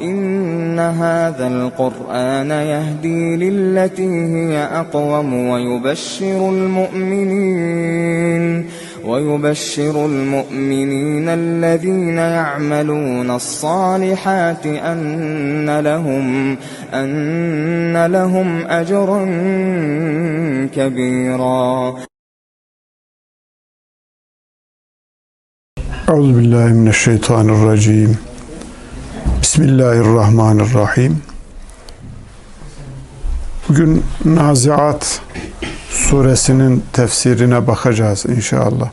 إن هذا القرآن يهدي للتي هي أقوم ويبشر المؤمنين ويبشر المؤمنين الذين يعملون الصالحات أن لهم أن لهم أجرا كبيرا Euzu billahi mineşşeytanirracim. Bismillahirrahmanirrahim. Bugün Naziat suresinin tefsirine bakacağız inşallah.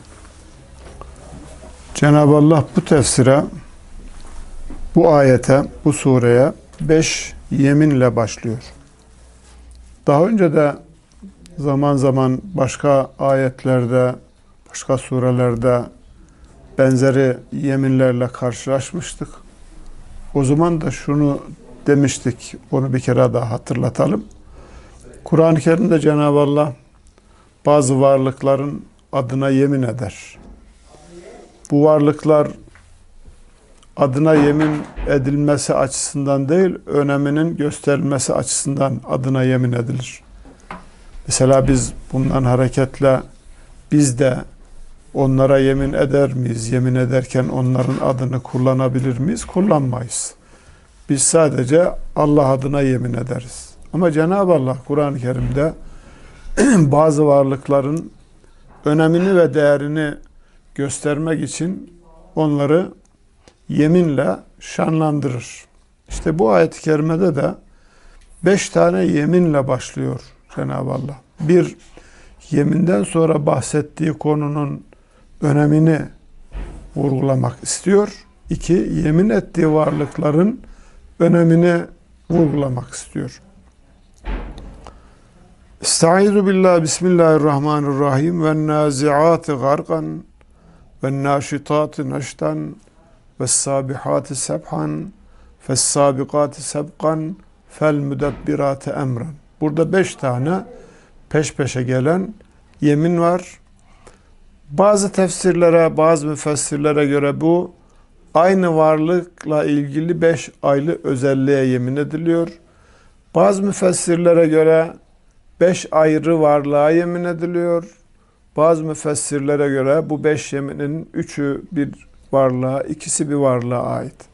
Cenab-ı Allah bu tefsire, bu ayete, bu sureye beş yeminle başlıyor. Daha önce de zaman zaman başka ayetlerde, başka surelerde benzeri yeminlerle karşılaşmıştık. O zaman da şunu demiştik, onu bir kere daha hatırlatalım. Kur'an-ı Kerim'de Cenab-ı Allah bazı varlıkların adına yemin eder. Bu varlıklar adına yemin edilmesi açısından değil, öneminin gösterilmesi açısından adına yemin edilir. Mesela biz bundan hareketle biz de onlara yemin eder miyiz? Yemin ederken onların adını kullanabilir miyiz? Kullanmayız. Biz sadece Allah adına yemin ederiz. Ama Cenab-ı Allah Kur'an-ı Kerim'de bazı varlıkların önemini ve değerini göstermek için onları yeminle şanlandırır. İşte bu ayet-i kerimede de beş tane yeminle başlıyor Cenab-ı Allah. Bir, yeminden sonra bahsettiği konunun önemini vurgulamak istiyor. İki, yemin ettiği varlıkların önemini vurgulamak istiyor. Estaizu billah, bismillahirrahmanirrahim ve nazi'ati gargan ve naşitati neşten ve sabihati sebhan ve sabikati sebkan fel müdebbirati emren. Burada beş tane peş peşe gelen yemin var. Bazı tefsirlere, bazı müfessirlere göre bu aynı varlıkla ilgili beş aylı özelliğe yemin ediliyor. Bazı müfessirlere göre beş ayrı varlığa yemin ediliyor. Bazı müfessirlere göre bu beş yeminin üçü bir varlığa, ikisi bir varlığa ait.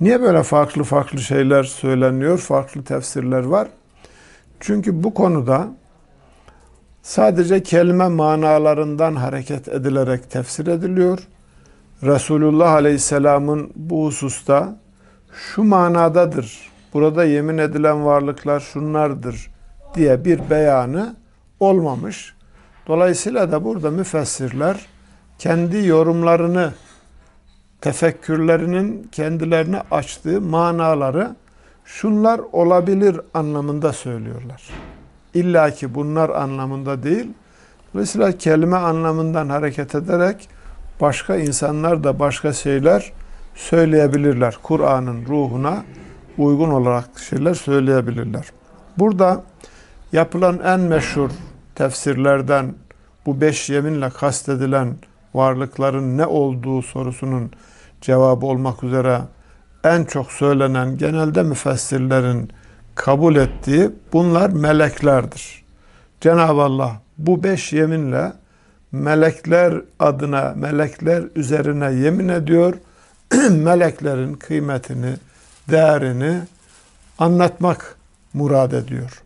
Niye böyle farklı farklı şeyler söyleniyor, farklı tefsirler var? Çünkü bu konuda sadece kelime manalarından hareket edilerek tefsir ediliyor. Resulullah Aleyhisselam'ın bu hususta şu manadadır, burada yemin edilen varlıklar şunlardır diye bir beyanı olmamış. Dolayısıyla da burada müfessirler kendi yorumlarını, tefekkürlerinin kendilerine açtığı manaları şunlar olabilir anlamında söylüyorlar. İlla ki bunlar anlamında değil. Dolayısıyla kelime anlamından hareket ederek başka insanlar da başka şeyler söyleyebilirler. Kur'an'ın ruhuna uygun olarak şeyler söyleyebilirler. Burada yapılan en meşhur tefsirlerden bu beş yeminle kastedilen varlıkların ne olduğu sorusunun cevabı olmak üzere en çok söylenen genelde müfessirlerin kabul ettiği bunlar meleklerdir. Cenab-ı Allah bu beş yeminle melekler adına, melekler üzerine yemin ediyor. Meleklerin kıymetini, değerini anlatmak murad ediyor.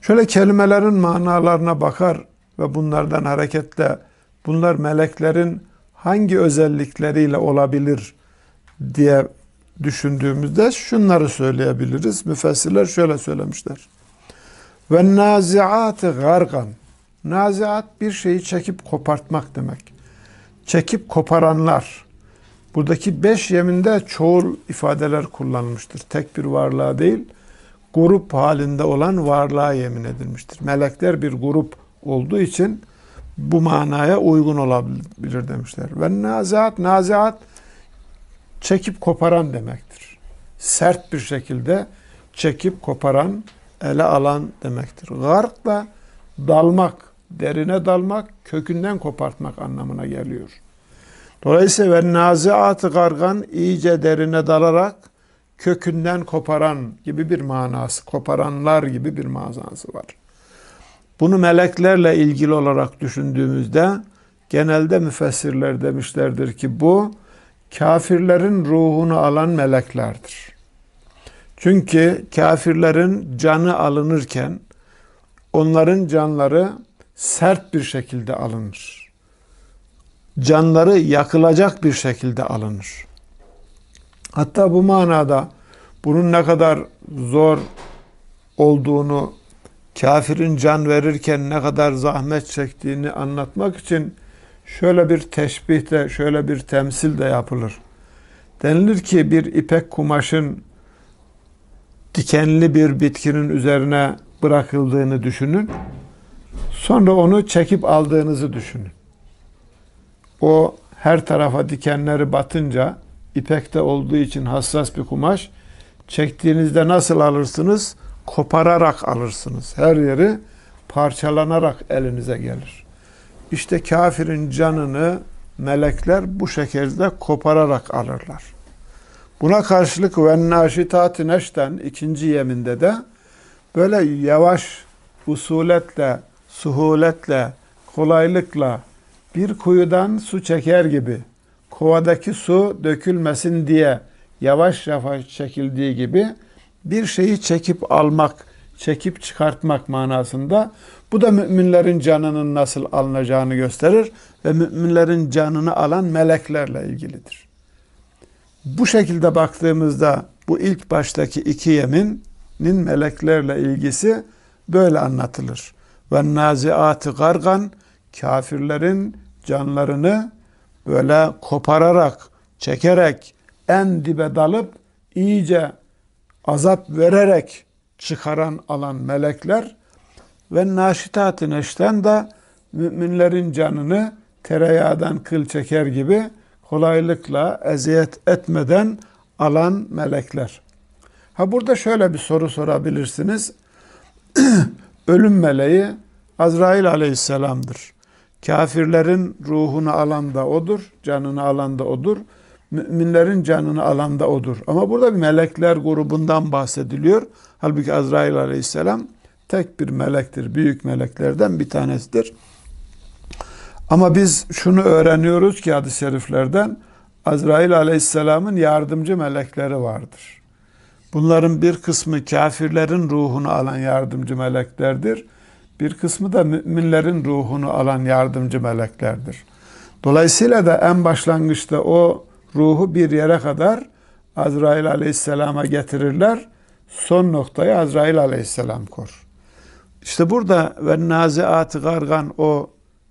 Şöyle kelimelerin manalarına bakar ve bunlardan hareketle bunlar meleklerin hangi özellikleriyle olabilir diye düşündüğümüzde şunları söyleyebiliriz. Müfessirler şöyle söylemişler. Ve naziatı gargan. Naziat bir şeyi çekip kopartmak demek. Çekip koparanlar. Buradaki beş yeminde çoğul ifadeler kullanılmıştır. Tek bir varlığa değil, grup halinde olan varlığa yemin edilmiştir. Melekler bir grup olduğu için bu manaya uygun olabilir demişler. Ve naziat, naziat çekip koparan demektir. Sert bir şekilde çekip koparan, ele alan demektir. Gark da dalmak, derine dalmak, kökünden kopartmak anlamına geliyor. Dolayısıyla ve naziatı gargan iyice derine dalarak kökünden koparan gibi bir manası, koparanlar gibi bir manası var. Bunu meleklerle ilgili olarak düşündüğümüzde genelde müfessirler demişlerdir ki bu kafirlerin ruhunu alan meleklerdir. Çünkü kafirlerin canı alınırken onların canları sert bir şekilde alınır. Canları yakılacak bir şekilde alınır. Hatta bu manada bunun ne kadar zor olduğunu, kafirin can verirken ne kadar zahmet çektiğini anlatmak için şöyle bir teşbih de, şöyle bir temsil de yapılır. Denilir ki bir ipek kumaşın dikenli bir bitkinin üzerine bırakıldığını düşünün. Sonra onu çekip aldığınızı düşünün. O her tarafa dikenleri batınca ipekte olduğu için hassas bir kumaş çektiğinizde nasıl alırsınız? Kopararak alırsınız. Her yeri parçalanarak elinize gelir. İşte kafirin canını melekler bu şekilde kopararak alırlar. Buna karşılık ve naşitati neşten ikinci yeminde de böyle yavaş usuletle, suhuletle, kolaylıkla bir kuyudan su çeker gibi kovadaki su dökülmesin diye yavaş yavaş çekildiği gibi bir şeyi çekip almak, çekip çıkartmak manasında bu da müminlerin canının nasıl alınacağını gösterir ve müminlerin canını alan meleklerle ilgilidir. Bu şekilde baktığımızda bu ilk baştaki iki yeminin meleklerle ilgisi böyle anlatılır. Ve naziatı gargan kafirlerin canlarını böyle kopararak, çekerek en dibe dalıp iyice azap vererek çıkaran alan melekler ve naşitat-ı neşten de müminlerin canını tereyağdan kıl çeker gibi kolaylıkla eziyet etmeden alan melekler. Ha burada şöyle bir soru sorabilirsiniz. Ölüm meleği Azrail aleyhisselamdır. Kafirlerin ruhunu alan da odur, canını alan da odur. Müminlerin canını alan da odur. Ama burada bir melekler grubundan bahsediliyor. Halbuki Azrail aleyhisselam tek bir melektir. Büyük meleklerden bir tanesidir. Ama biz şunu öğreniyoruz ki hadis-i şeriflerden Azrail aleyhisselamın yardımcı melekleri vardır. Bunların bir kısmı kafirlerin ruhunu alan yardımcı meleklerdir. Bir kısmı da müminlerin ruhunu alan yardımcı meleklerdir. Dolayısıyla da en başlangıçta o ruhu bir yere kadar Azrail aleyhisselama getirirler. Son noktayı Azrail aleyhisselam kor. İşte burada ve naziat gargan o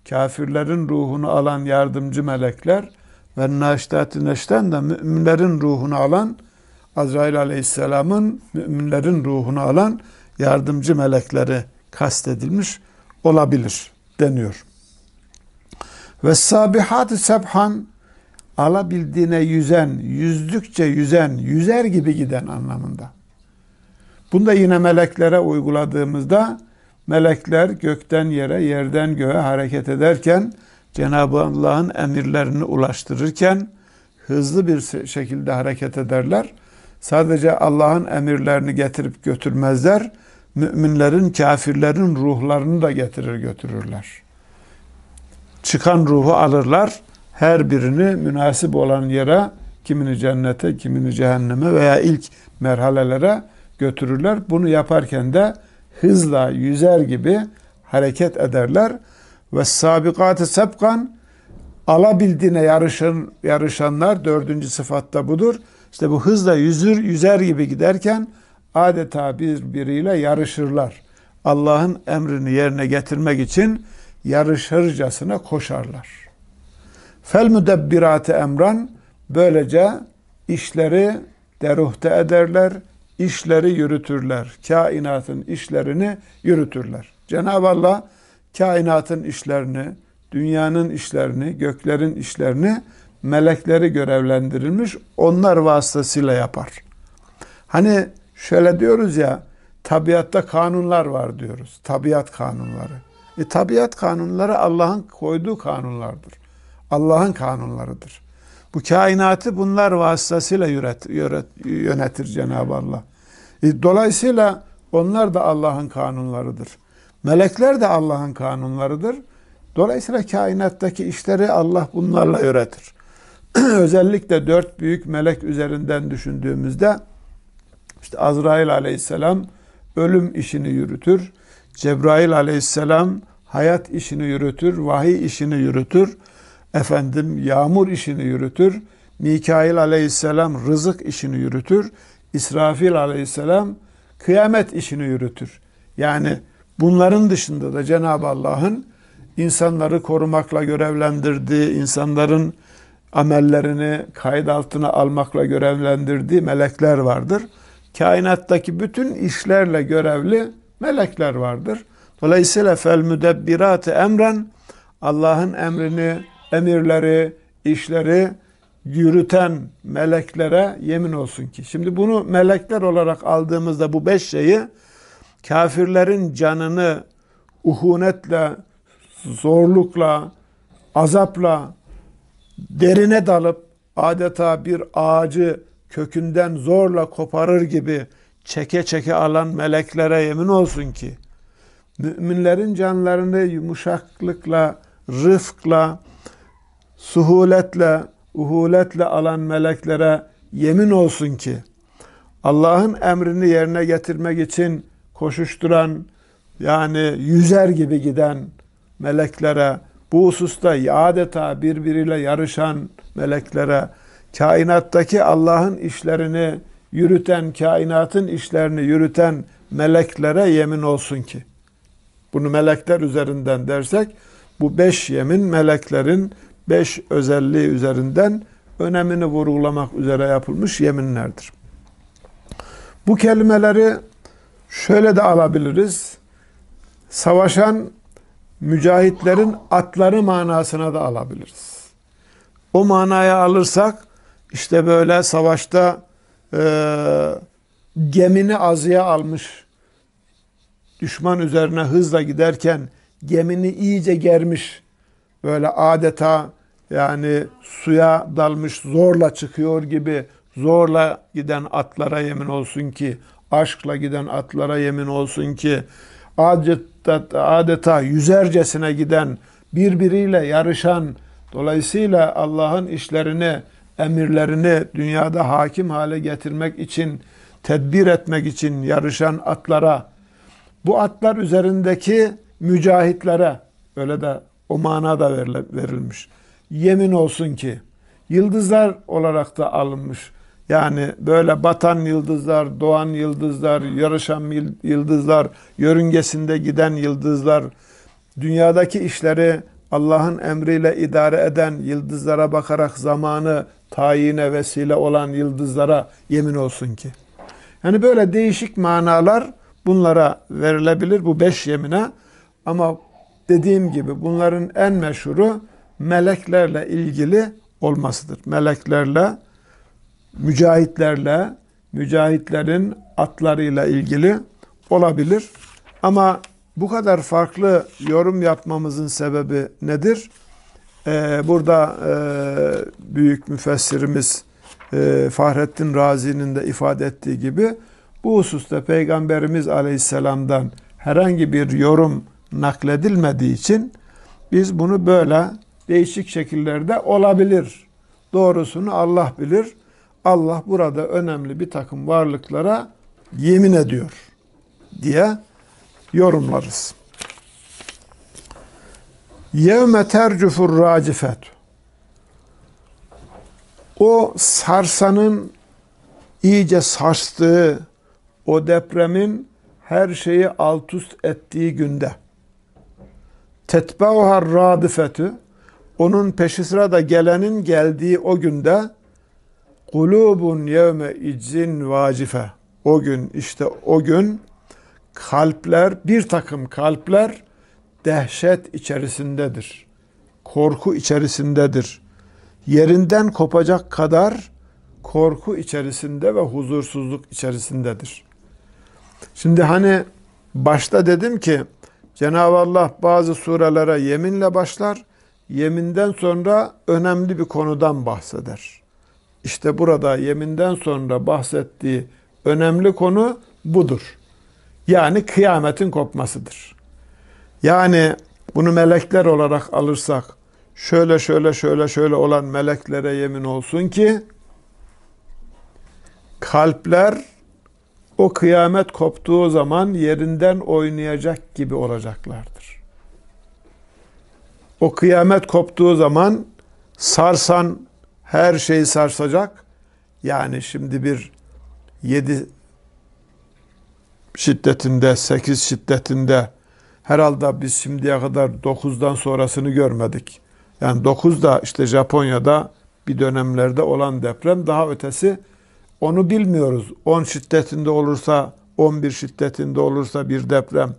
kafirlerin ruhunu alan yardımcı melekler ve naştat neşten de müminlerin ruhunu alan Azrail aleyhisselamın müminlerin ruhunu alan yardımcı melekleri kastedilmiş olabilir deniyor. Ve sabihat sebhan alabildiğine yüzen, yüzdükçe yüzen, yüzer gibi giden anlamında. Bunda yine meleklere uyguladığımızda melekler gökten yere, yerden göğe hareket ederken Cenab-ı Allah'ın emirlerini ulaştırırken hızlı bir şekilde hareket ederler. Sadece Allah'ın emirlerini getirip götürmezler müminlerin, kafirlerin ruhlarını da getirir götürürler. Çıkan ruhu alırlar, her birini münasip olan yere, kimini cennete, kimini cehenneme veya ilk merhalelere götürürler. Bunu yaparken de hızla yüzer gibi hareket ederler. Ve sabikatı sebkan alabildiğine yarışan, yarışanlar dördüncü sıfatta budur. İşte bu hızla yüzür, yüzer gibi giderken adeta birbiriyle yarışırlar. Allah'ın emrini yerine getirmek için yarışırcasına koşarlar. Fel müdebbirate emran böylece işleri deruhte ederler, işleri yürütürler. Kainatın işlerini yürütürler. Cenab-ı Allah kainatın işlerini, dünyanın işlerini, göklerin işlerini melekleri görevlendirilmiş, onlar vasıtasıyla yapar. Hani Şöyle diyoruz ya, tabiatta kanunlar var diyoruz. Tabiat kanunları. E, tabiat kanunları Allah'ın koyduğu kanunlardır. Allah'ın kanunlarıdır. Bu kainatı bunlar vasıtasıyla yönet, yönet, yönetir Cenab-ı Allah. E, dolayısıyla onlar da Allah'ın kanunlarıdır. Melekler de Allah'ın kanunlarıdır. Dolayısıyla kainattaki işleri Allah bunlarla öğretir. Özellikle dört büyük melek üzerinden düşündüğümüzde işte Azrail aleyhisselam ölüm işini yürütür. Cebrail aleyhisselam hayat işini yürütür, vahiy işini yürütür. Efendim yağmur işini yürütür. Mikail aleyhisselam rızık işini yürütür. İsrafil aleyhisselam kıyamet işini yürütür. Yani bunların dışında da Cenab-ı Allah'ın insanları korumakla görevlendirdiği, insanların amellerini kayıt altına almakla görevlendirdiği melekler vardır. Kainattaki bütün işlerle görevli melekler vardır. Dolayısıyla fel müdebbirat emren Allah'ın emrini, emirleri, işleri yürüten meleklere yemin olsun ki. Şimdi bunu melekler olarak aldığımızda bu beş şeyi kafirlerin canını uhunetle, zorlukla, azapla derine dalıp adeta bir ağacı kökünden zorla koparır gibi çeke çeke alan meleklere yemin olsun ki müminlerin canlarını yumuşaklıkla, rıfkla, suhuletle, uhuletle alan meleklere yemin olsun ki Allah'ın emrini yerine getirmek için koşuşturan yani yüzer gibi giden meleklere bu hususta adeta birbiriyle yarışan meleklere kainattaki Allah'ın işlerini yürüten, kainatın işlerini yürüten meleklere yemin olsun ki. Bunu melekler üzerinden dersek bu beş yemin meleklerin beş özelliği üzerinden önemini vurgulamak üzere yapılmış yeminlerdir. Bu kelimeleri şöyle de alabiliriz. Savaşan mücahitlerin atları manasına da alabiliriz. O manaya alırsak işte böyle savaşta e, gemini azıya almış düşman üzerine hızla giderken gemini iyice germiş böyle adeta yani suya dalmış zorla çıkıyor gibi zorla giden atlara yemin olsun ki aşkla giden atlara yemin olsun ki adeta, adeta yüzercesine giden birbiriyle yarışan dolayısıyla Allah'ın işlerini emirlerini dünyada hakim hale getirmek için tedbir etmek için yarışan atlara bu atlar üzerindeki mücahitlere öyle de o manada verilmiş. Yemin olsun ki yıldızlar olarak da alınmış. Yani böyle batan yıldızlar, doğan yıldızlar, yarışan yıldızlar, yörüngesinde giden yıldızlar, dünyadaki işleri Allah'ın emriyle idare eden yıldızlara bakarak zamanı tayine vesile olan yıldızlara yemin olsun ki. Yani böyle değişik manalar bunlara verilebilir bu beş yemine ama dediğim gibi bunların en meşhuru meleklerle ilgili olmasıdır. Meleklerle, mücahitlerle, mücahitlerin atlarıyla ilgili olabilir. Ama bu kadar farklı yorum yapmamızın sebebi nedir? Ee, burada e, büyük müfessirimiz e, Fahrettin Razi'nin de ifade ettiği gibi bu hususta Peygamberimiz Aleyhisselam'dan herhangi bir yorum nakledilmediği için biz bunu böyle değişik şekillerde olabilir. Doğrusunu Allah bilir. Allah burada önemli bir takım varlıklara yemin ediyor diye yorumlarız. Yevme tercufur racifet. O sarsanın iyice sarstığı, o depremin her şeyi alt üst ettiği günde. Tetbauhar radifetü onun peşi sırada gelenin geldiği o günde kulubun yevme iczin vacife o gün işte o gün kalpler bir takım kalpler dehşet içerisindedir. Korku içerisindedir. Yerinden kopacak kadar korku içerisinde ve huzursuzluk içerisindedir. Şimdi hani başta dedim ki Cenab-ı Allah bazı surelere yeminle başlar, yeminden sonra önemli bir konudan bahseder. İşte burada yeminden sonra bahsettiği önemli konu budur. Yani kıyametin kopmasıdır. Yani bunu melekler olarak alırsak şöyle şöyle şöyle şöyle olan meleklere yemin olsun ki kalpler o kıyamet koptuğu zaman yerinden oynayacak gibi olacaklardır. O kıyamet koptuğu zaman sarsan her şeyi sarsacak. Yani şimdi bir yedi şiddetinde, sekiz şiddetinde herhalde biz şimdiye kadar dokuzdan sonrasını görmedik. Yani dokuz da işte Japonya'da bir dönemlerde olan deprem daha ötesi onu bilmiyoruz. 10 şiddetinde olursa, 11 şiddetinde olursa bir deprem.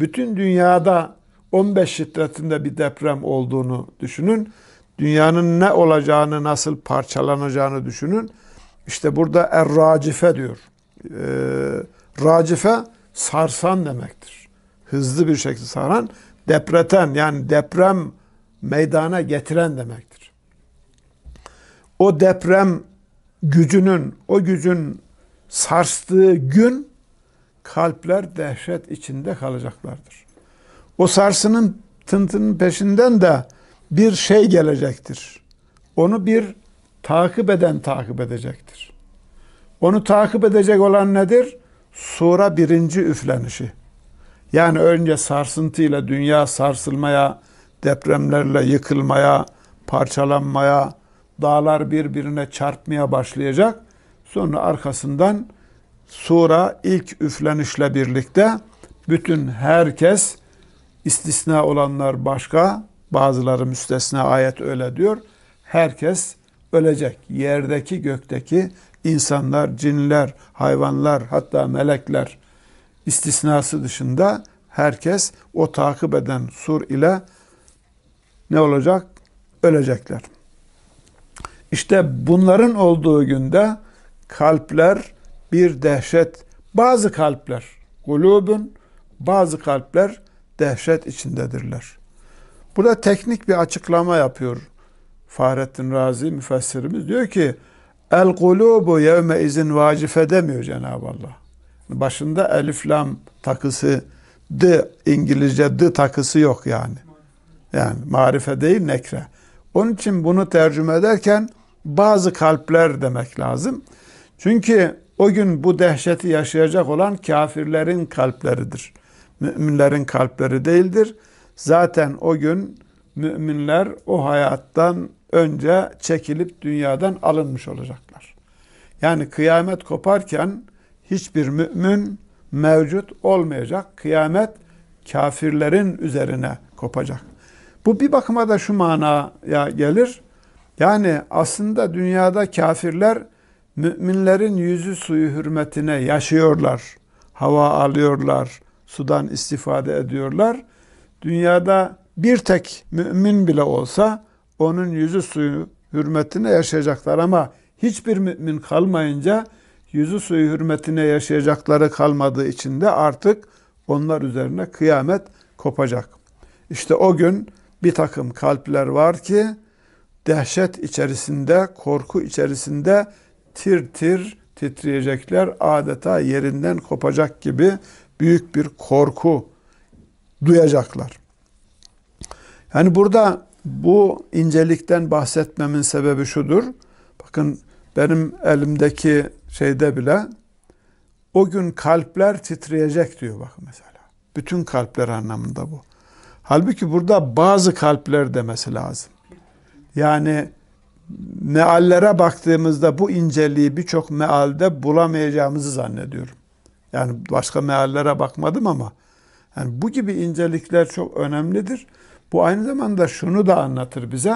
Bütün dünyada 15 şiddetinde bir deprem olduğunu düşünün. Dünyanın ne olacağını, nasıl parçalanacağını düşünün. İşte burada er-racife diyor. Ee, racife sarsan demektir. Hızlı bir şekilde saran, depreten yani deprem meydana getiren demektir. O deprem gücünün, o gücün sarstığı gün kalpler dehşet içinde kalacaklardır. O sarsının tıntının peşinden de bir şey gelecektir. Onu bir takip eden takip edecektir. Onu takip edecek olan nedir? Sura birinci üflenişi. Yani önce sarsıntıyla dünya sarsılmaya, depremlerle yıkılmaya, parçalanmaya, dağlar birbirine çarpmaya başlayacak. Sonra arkasından sura ilk üflenişle birlikte bütün herkes istisna olanlar başka, bazıları müstesna ayet öyle diyor. Herkes ölecek. Yerdeki, gökteki insanlar, cinler, hayvanlar, hatta melekler istisnası dışında herkes o takip eden sur ile ne olacak? Ölecekler. İşte bunların olduğu günde kalpler bir dehşet, bazı kalpler kulubun, bazı kalpler dehşet içindedirler. Burada teknik bir açıklama yapıyor Fahrettin Razi müfessirimiz. Diyor ki el kulubu yevme izin vacife demiyor Cenab-ı Allah. Başında elif lam takısı d İngilizce d takısı yok yani. Yani marife değil nekre. Onun için bunu tercüme ederken bazı kalpler demek lazım. Çünkü o gün bu dehşeti yaşayacak olan kafirlerin kalpleridir. Müminlerin kalpleri değildir. Zaten o gün müminler o hayattan önce çekilip dünyadan alınmış olacaklar. Yani kıyamet koparken hiçbir mümin mevcut olmayacak. Kıyamet kafirlerin üzerine kopacak. Bu bir bakıma da şu manaya gelir. Yani aslında dünyada kafirler müminlerin yüzü suyu hürmetine yaşıyorlar. Hava alıyorlar, sudan istifade ediyorlar. Dünyada bir tek mümin bile olsa onun yüzü suyu hürmetine yaşayacaklar ama hiçbir mümin kalmayınca yüzü suyu hürmetine yaşayacakları kalmadığı için de artık onlar üzerine kıyamet kopacak. İşte o gün bir takım kalpler var ki dehşet içerisinde, korku içerisinde tir tir titreyecekler. Adeta yerinden kopacak gibi büyük bir korku duyacaklar. Yani burada bu incelikten bahsetmemin sebebi şudur. Bakın benim elimdeki şeyde bile o gün kalpler titreyecek diyor bakın mesela. Bütün kalpler anlamında bu. Halbuki burada bazı kalpler demesi lazım. Yani meallere baktığımızda bu inceliği birçok mealde bulamayacağımızı zannediyorum. Yani başka meallere bakmadım ama yani bu gibi incelikler çok önemlidir. Bu aynı zamanda şunu da anlatır bize.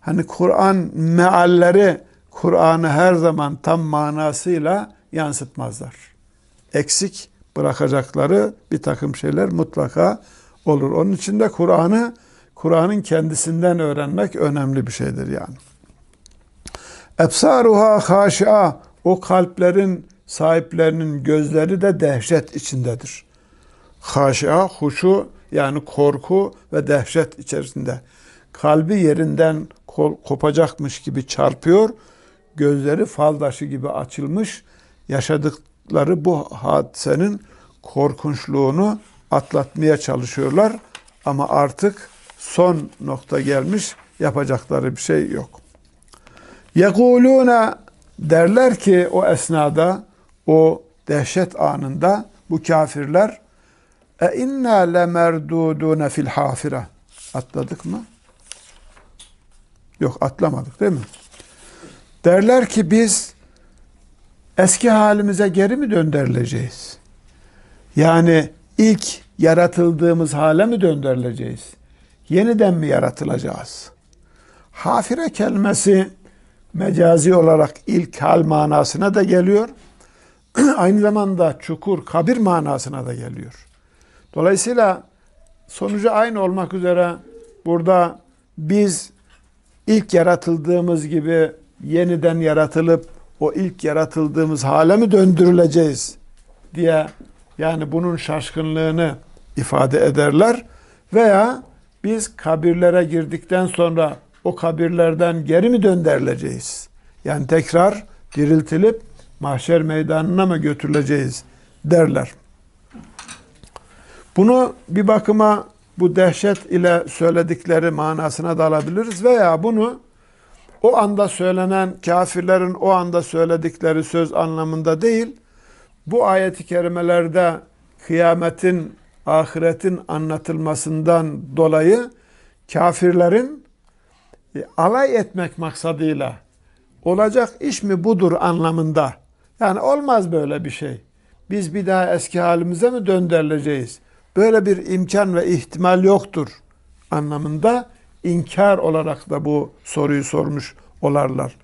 Hani Kur'an mealleri Kur'an'ı her zaman tam manasıyla yansıtmazlar. Eksik bırakacakları bir takım şeyler mutlaka olur. Onun için de Kur'an'ı Kur'an'ın kendisinden öğrenmek önemli bir şeydir yani. Ebsaruha haşia o kalplerin sahiplerinin gözleri de dehşet içindedir. Haşia huşu yani korku ve dehşet içerisinde. kalbi yerinden kopacakmış gibi çarpıyor. Gözleri fal taşı gibi açılmış. Yaşadıkları bu hadisenin korkunçluğunu atlatmaya çalışıyorlar. Ama artık son nokta gelmiş. Yapacakları bir şey yok. Yekuluna derler ki o esnada o dehşet anında bu kafirler e inna lemerdudune fil hafire atladık mı? Yok atlamadık değil mi? Derler ki biz eski halimize geri mi döndürüleceğiz? Yani ilk yaratıldığımız hale mi döndürüleceğiz? Yeniden mi yaratılacağız? Hafire kelimesi mecazi olarak ilk hal manasına da geliyor. Aynı zamanda çukur, kabir manasına da geliyor. Dolayısıyla sonucu aynı olmak üzere burada biz ilk yaratıldığımız gibi yeniden yaratılıp o ilk yaratıldığımız hale mi döndürüleceğiz diye yani bunun şaşkınlığını ifade ederler veya biz kabirlere girdikten sonra o kabirlerden geri mi döndürüleceğiz? Yani tekrar diriltilip mahşer meydanına mı götürüleceğiz derler. Bunu bir bakıma bu dehşet ile söyledikleri manasına da alabiliriz veya bunu o anda söylenen kafirlerin o anda söyledikleri söz anlamında değil, bu ayeti kerimelerde kıyametin, ahiretin anlatılmasından dolayı kafirlerin e, alay etmek maksadıyla olacak iş mi budur anlamında. Yani olmaz böyle bir şey. Biz bir daha eski halimize mi döndürüleceğiz? Böyle bir imkan ve ihtimal yoktur anlamında inkar olarak da bu soruyu sormuş olarlar.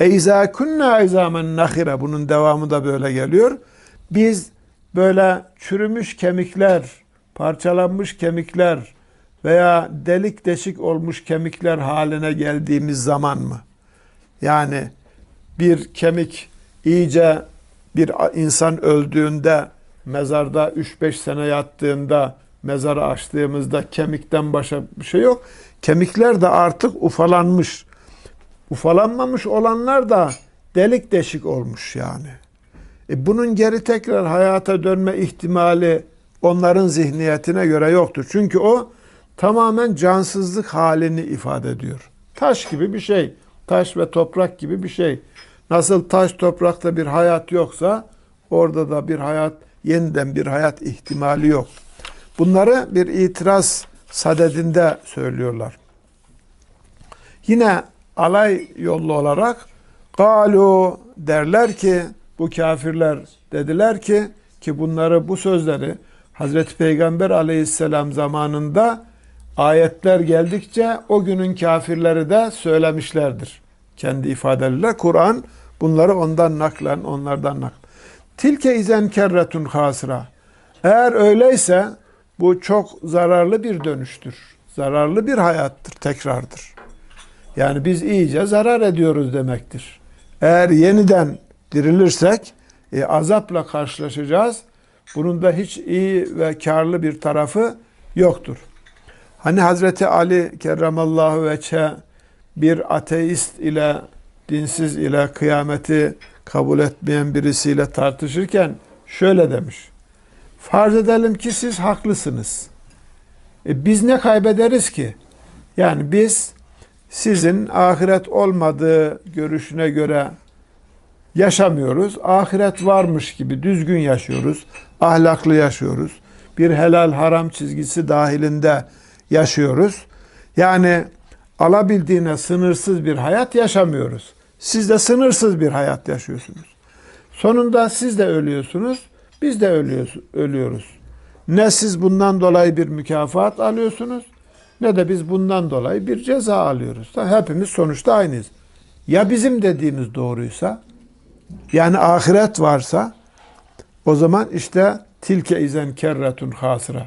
E izâ kunna izamen nahire bunun devamı da böyle geliyor. Biz böyle çürümüş kemikler, parçalanmış kemikler veya delik deşik olmuş kemikler haline geldiğimiz zaman mı? Yani bir kemik iyice bir insan öldüğünde mezarda 3-5 sene yattığında mezarı açtığımızda kemikten başka bir şey yok. Kemikler de artık ufalanmış. Ufalanmamış olanlar da delik deşik olmuş yani. E bunun geri tekrar hayata dönme ihtimali onların zihniyetine göre yoktur. Çünkü o tamamen cansızlık halini ifade ediyor. Taş gibi bir şey. Taş ve toprak gibi bir şey. Nasıl taş toprakta bir hayat yoksa orada da bir hayat yeniden bir hayat ihtimali yok. Bunları bir itiraz sadedinde söylüyorlar. Yine alay yollu olarak galu derler ki bu kafirler dediler ki ki bunları bu sözleri Hazreti Peygamber aleyhisselam zamanında ayetler geldikçe o günün kafirleri de söylemişlerdir. Kendi ifadeleriyle Kur'an bunları ondan naklen onlardan naklen. Tilke izen kerretun hasra. Eğer öyleyse bu çok zararlı bir dönüştür. Zararlı bir hayattır, tekrardır. Yani biz iyice zarar ediyoruz demektir. Eğer yeniden dirilirsek e, azapla karşılaşacağız. Bunun da hiç iyi ve karlı bir tarafı yoktur. Hani Hazreti Ali kerramallahu veçhe bir ateist ile dinsiz ile kıyameti kabul etmeyen birisiyle tartışırken şöyle demiş. Farz edelim ki siz haklısınız. E biz ne kaybederiz ki? Yani biz sizin ahiret olmadığı görüşüne göre yaşamıyoruz. Ahiret varmış gibi düzgün yaşıyoruz. Ahlaklı yaşıyoruz. Bir helal haram çizgisi dahilinde yaşıyoruz. Yani alabildiğine sınırsız bir hayat yaşamıyoruz. Siz de sınırsız bir hayat yaşıyorsunuz. Sonunda siz de ölüyorsunuz, biz de ölüyoruz. Ne siz bundan dolayı bir mükafat alıyorsunuz, ne de biz bundan dolayı bir ceza alıyoruz. Hepimiz sonuçta aynıyız. Ya bizim dediğimiz doğruysa, yani ahiret varsa, o zaman işte tilke izen kerretun hasra.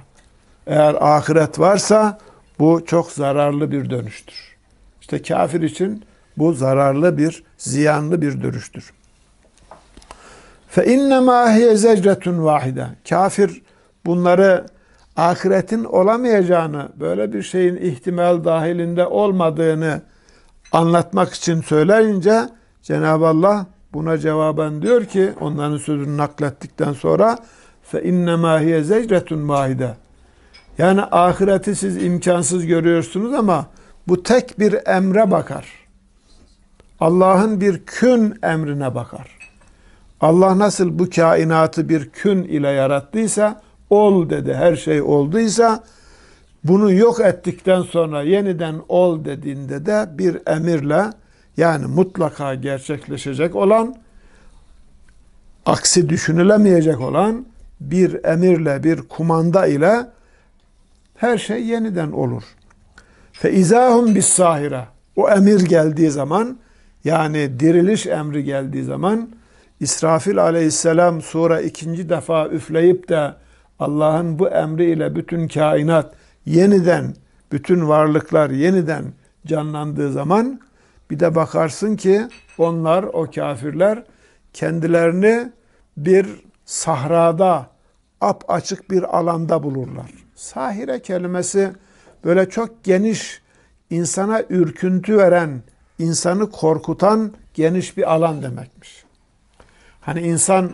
Eğer ahiret varsa bu çok zararlı bir dönüştür. İşte kafir için bu zararlı bir, ziyanlı bir dönüştür. Fe innema hiye zecretun vahide. Kafir bunları ahiretin olamayacağını, böyle bir şeyin ihtimal dahilinde olmadığını anlatmak için söyleyince Cenab-ı Allah buna cevaben diyor ki onların sözünü naklettikten sonra fe innema hiye zecretun vahide. Yani ahireti siz imkansız görüyorsunuz ama bu tek bir emre bakar. Allah'ın bir kün emrine bakar. Allah nasıl bu kainatı bir kün ile yarattıysa, ol dedi, her şey olduysa, bunu yok ettikten sonra yeniden ol dediğinde de bir emirle, yani mutlaka gerçekleşecek olan, aksi düşünülemeyecek olan bir emirle, bir kumanda ile her şey yeniden olur. Fe izahum bis sahira. O emir geldiği zaman yani diriliş emri geldiği zaman İsrafil aleyhisselam sonra ikinci defa üfleyip de Allah'ın bu emriyle bütün kainat yeniden, bütün varlıklar yeniden canlandığı zaman bir de bakarsın ki onlar, o kafirler kendilerini bir sahrada, ap açık bir alanda bulurlar. Sahire kelimesi böyle çok geniş, insana ürküntü veren, insanı korkutan geniş bir alan demekmiş. Hani insan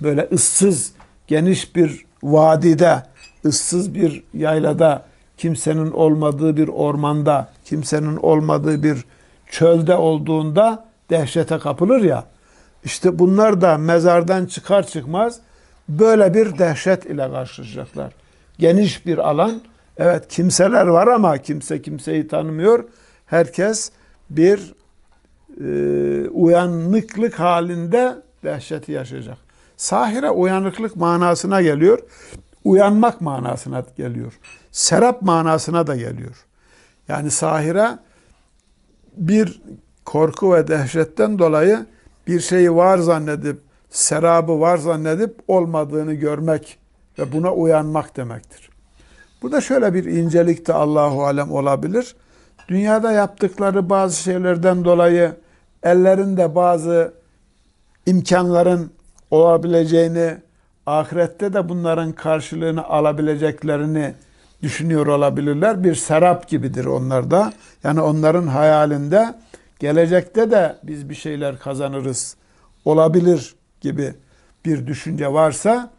böyle ıssız, geniş bir vadide, ıssız bir yaylada, kimsenin olmadığı bir ormanda, kimsenin olmadığı bir çölde olduğunda dehşete kapılır ya. İşte bunlar da mezardan çıkar çıkmaz böyle bir dehşet ile karşılaşacaklar. Geniş bir alan. Evet kimseler var ama kimse kimseyi tanımıyor. Herkes bir e, uyanıklık halinde dehşeti yaşayacak. Sahire uyanıklık manasına geliyor. Uyanmak manasına geliyor. Serap manasına da geliyor. Yani sahire bir korku ve dehşetten dolayı bir şeyi var zannedip, serabı var zannedip olmadığını görmek ve buna uyanmak demektir. Bu da şöyle bir incelik de Allahu alem olabilir. Dünyada yaptıkları bazı şeylerden dolayı ellerinde bazı imkanların olabileceğini, ahirette de bunların karşılığını alabileceklerini düşünüyor olabilirler. Bir serap gibidir onlar da. Yani onların hayalinde gelecekte de biz bir şeyler kazanırız olabilir gibi bir düşünce varsa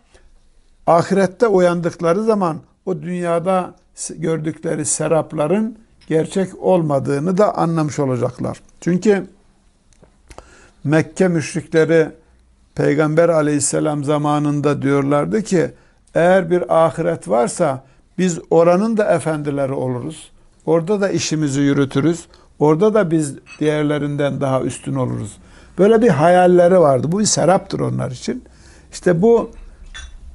ahirette uyandıkları zaman o dünyada gördükleri serapların gerçek olmadığını da anlamış olacaklar. Çünkü Mekke müşrikleri Peygamber aleyhisselam zamanında diyorlardı ki eğer bir ahiret varsa biz oranın da efendileri oluruz. Orada da işimizi yürütürüz. Orada da biz diğerlerinden daha üstün oluruz. Böyle bir hayalleri vardı. Bu bir seraptır onlar için. İşte bu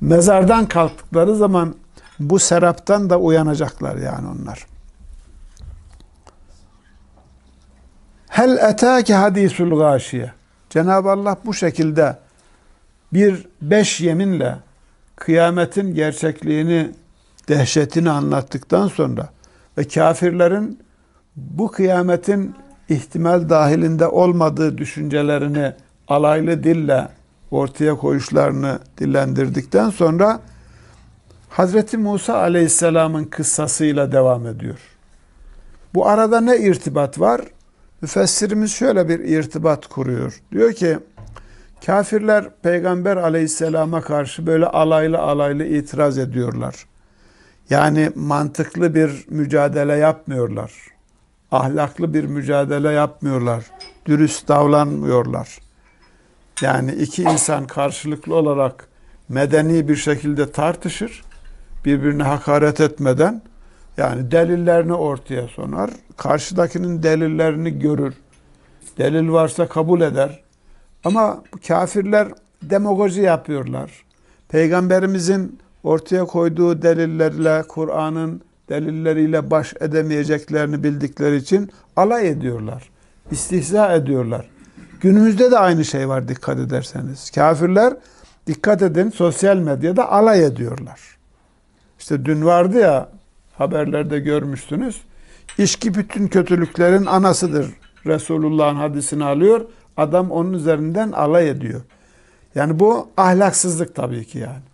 mezardan kalktıkları zaman bu seraptan da uyanacaklar yani onlar. Hel etâke hadisul gâşiye. Cenab-ı Allah bu şekilde bir beş yeminle kıyametin gerçekliğini, dehşetini anlattıktan sonra ve kafirlerin bu kıyametin ihtimal dahilinde olmadığı düşüncelerini alaylı dille ortaya koyuşlarını dillendirdikten sonra Hazreti Musa Aleyhisselam'ın kıssasıyla devam ediyor. Bu arada ne irtibat var? Müfessirimiz şöyle bir irtibat kuruyor. Diyor ki kafirler Peygamber Aleyhisselam'a karşı böyle alaylı alaylı itiraz ediyorlar. Yani mantıklı bir mücadele yapmıyorlar. Ahlaklı bir mücadele yapmıyorlar. Dürüst davranmıyorlar. Yani iki insan karşılıklı olarak medeni bir şekilde tartışır. Birbirine hakaret etmeden yani delillerini ortaya sonar. Karşıdakinin delillerini görür. Delil varsa kabul eder. Ama kafirler demagoji yapıyorlar. Peygamberimizin ortaya koyduğu delillerle, Kur'an'ın delilleriyle baş edemeyeceklerini bildikleri için alay ediyorlar. İstihza ediyorlar. Günümüzde de aynı şey var dikkat ederseniz. Kafirler dikkat edin sosyal medyada alay ediyorlar. İşte dün vardı ya haberlerde görmüşsünüz. İçki bütün kötülüklerin anasıdır. Resulullah'ın hadisini alıyor. Adam onun üzerinden alay ediyor. Yani bu ahlaksızlık tabii ki yani.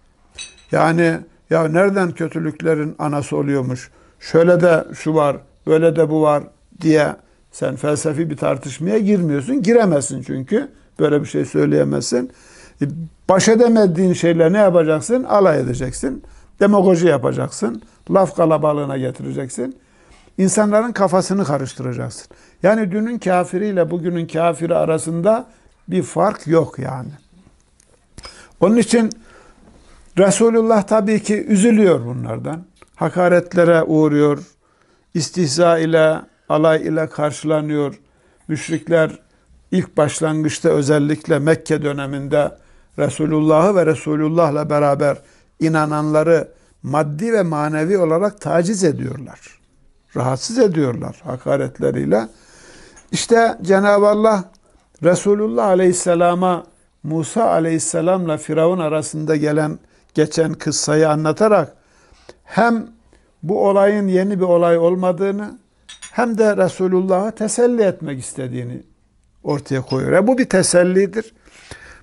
Yani Ya nereden kötülüklerin anası oluyormuş? Şöyle de şu var, böyle de bu var diye sen felsefi bir tartışmaya girmiyorsun. Giremezsin çünkü. Böyle bir şey söyleyemezsin. E, baş edemediğin şeyler ne yapacaksın? Alay edeceksin. Demagoji yapacaksın. Laf kalabalığına getireceksin. İnsanların kafasını karıştıracaksın. Yani dünün kafiriyle bugünün kafiri arasında bir fark yok yani. Onun için Resulullah tabii ki üzülüyor bunlardan. Hakaretlere uğruyor. İstihza ile, alay ile karşılanıyor. Müşrikler ilk başlangıçta özellikle Mekke döneminde Resulullah'ı ve Resulullah'la beraber inananları maddi ve manevi olarak taciz ediyorlar. Rahatsız ediyorlar hakaretleriyle. İşte Cenab-ı Allah Resulullah Aleyhisselam'a Musa Aleyhisselam'la Firavun arasında gelen geçen kıssayı anlatarak hem bu olayın yeni bir olay olmadığını hem de Resulullah'ı teselli etmek istediğini ortaya koyuyor. E bu bir tesellidir.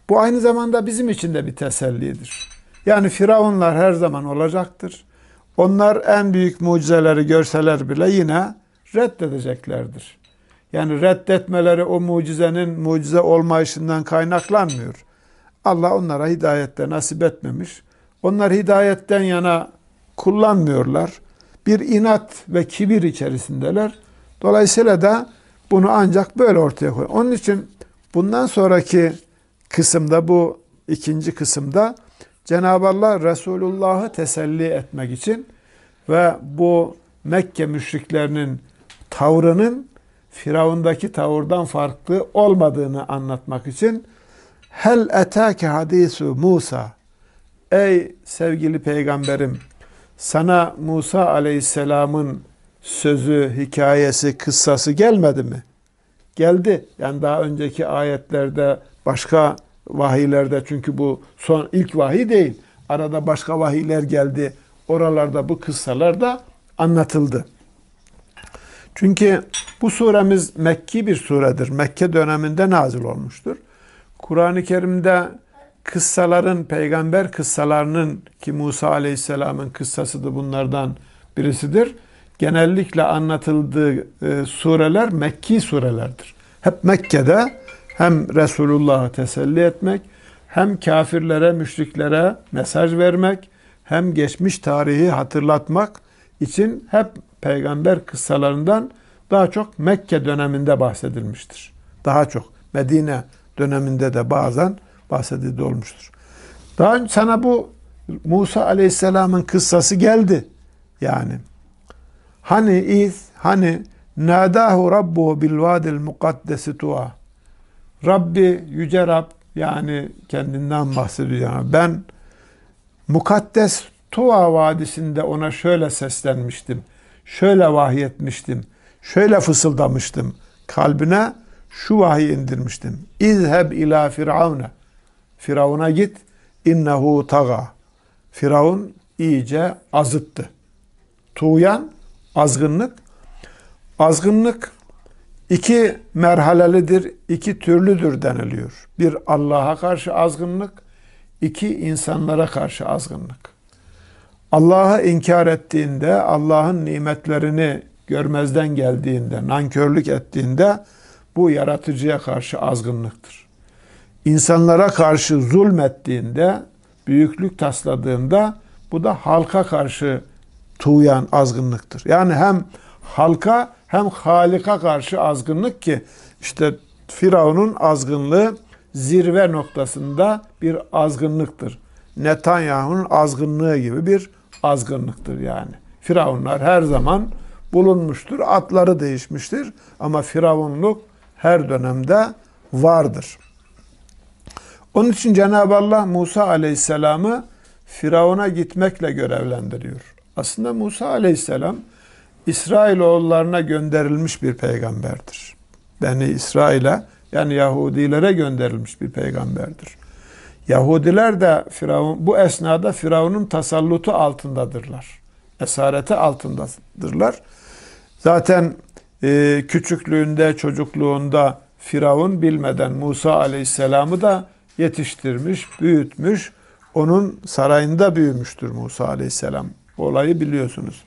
Bu aynı zamanda bizim için de bir tesellidir. Yani Firavunlar her zaman olacaktır. Onlar en büyük mucizeleri görseler bile yine reddedeceklerdir. Yani reddetmeleri o mucizenin mucize olmayışından kaynaklanmıyor. Allah onlara hidayette nasip etmemiş. Onlar hidayetten yana kullanmıyorlar. Bir inat ve kibir içerisindeler. Dolayısıyla da bunu ancak böyle ortaya koyuyor. Onun için bundan sonraki kısımda bu ikinci kısımda Cenab-ı Allah Resulullah'ı teselli etmek için ve bu Mekke müşriklerinin tavrının Firavundaki tavırdan farklı olmadığını anlatmak için Hel etake hadisu Musa Ey sevgili peygamberim sana Musa aleyhisselamın sözü, hikayesi, kıssası gelmedi mi? Geldi. Yani daha önceki ayetlerde başka vahiylerde çünkü bu son ilk vahiy değil. Arada başka vahiyler geldi. Oralarda bu kıssalar da anlatıldı. Çünkü bu suremiz Mekki bir suredir. Mekke döneminde nazil olmuştur. Kur'an-ı Kerim'de kıssaların, peygamber kıssalarının ki Musa Aleyhisselam'ın kıssası da bunlardan birisidir. Genellikle anlatıldığı e, sureler Mekki surelerdir. Hep Mekke'de hem Resulullah'ı teselli etmek, hem kafirlere, müşriklere mesaj vermek, hem geçmiş tarihi hatırlatmak için hep peygamber kıssalarından daha çok Mekke döneminde bahsedilmiştir. Daha çok Medine döneminde de bazen bahsedildi olmuştur. Daha önce sana bu Musa Aleyhisselam'ın kıssası geldi. Yani hani iz hani nadahu rabbuhu bil vadil mukaddesi tu'a Rabbi yüce Rab yani kendinden bahsediyor. Yani ben mukaddes Tuva Vadisi'nde ona şöyle seslenmiştim. Şöyle vahyetmiştim. Şöyle fısıldamıştım. Kalbine şu vahiy indirmiştim. İzheb ila firavune. Firavun'a git. İnnehu taga. Firavun iyice azıttı. Tuğyan, azgınlık. Azgınlık iki merhalelidir, iki türlüdür deniliyor. Bir Allah'a karşı azgınlık, iki insanlara karşı azgınlık. Allah'ı inkar ettiğinde, Allah'ın nimetlerini görmezden geldiğinde, nankörlük ettiğinde bu yaratıcıya karşı azgınlıktır. İnsanlara karşı zulmettiğinde, büyüklük tasladığında bu da halka karşı tuğyan azgınlıktır. Yani hem halka hem Halik'a karşı azgınlık ki işte Firavun'un azgınlığı zirve noktasında bir azgınlıktır. Netanyahu'nun azgınlığı gibi bir azgınlıktır yani. Firavunlar her zaman bulunmuştur. Atları değişmiştir ama firavunluk her dönemde vardır. Onun için Cenab-ı Allah Musa Aleyhisselam'ı Firavun'a gitmekle görevlendiriyor. Aslında Musa Aleyhisselam İsrailoğullarına gönderilmiş bir peygamberdir. Beni İsrail'e yani Yahudilere gönderilmiş bir peygamberdir. Yahudiler de Firavun, bu esnada Firavun'un tasallutu altındadırlar. Esareti altındadırlar. Zaten e, küçüklüğünde, çocukluğunda Firavun bilmeden Musa Aleyhisselam'ı da yetiştirmiş, büyütmüş. onun sarayında büyümüştür Musa Aleyhisselam. Olayı biliyorsunuz.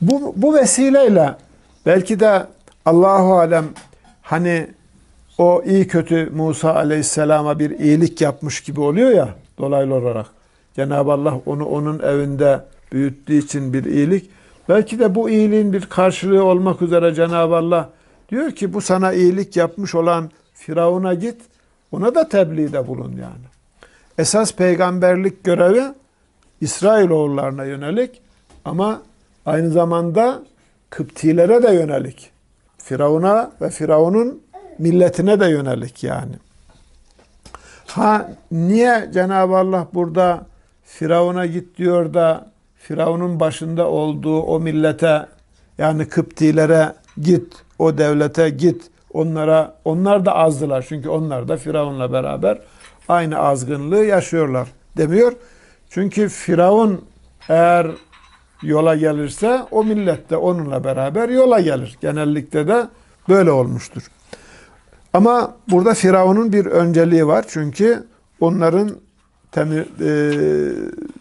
Bu, bu vesileyle belki de Allahu alem hani o iyi kötü Musa Aleyhisselam'a bir iyilik yapmış gibi oluyor ya dolaylı olarak. Cenab-ı Allah onu onun evinde büyüttüğü için bir iyilik. Belki de bu iyiliğin bir karşılığı olmak üzere Cenab-ı Allah diyor ki bu sana iyilik yapmış olan Firavun'a git ona da tebliğde bulun yani. Esas peygamberlik görevi İsrailoğullarına yönelik ama aynı zamanda Kıptilere de yönelik. Firavun'a ve Firavun'un milletine de yönelik yani. Ha niye Cenab-ı Allah burada Firavun'a git diyor da Firavun'un başında olduğu o millete yani Kıptilere git, o devlete git. Onlara onlar da azdılar çünkü onlar da Firavun'la beraber aynı azgınlığı yaşıyorlar demiyor. Çünkü Firavun eğer yola gelirse o millet de onunla beraber yola gelir. Genellikle de böyle olmuştur. Ama burada Firavun'un bir önceliği var. Çünkü onların temi, e,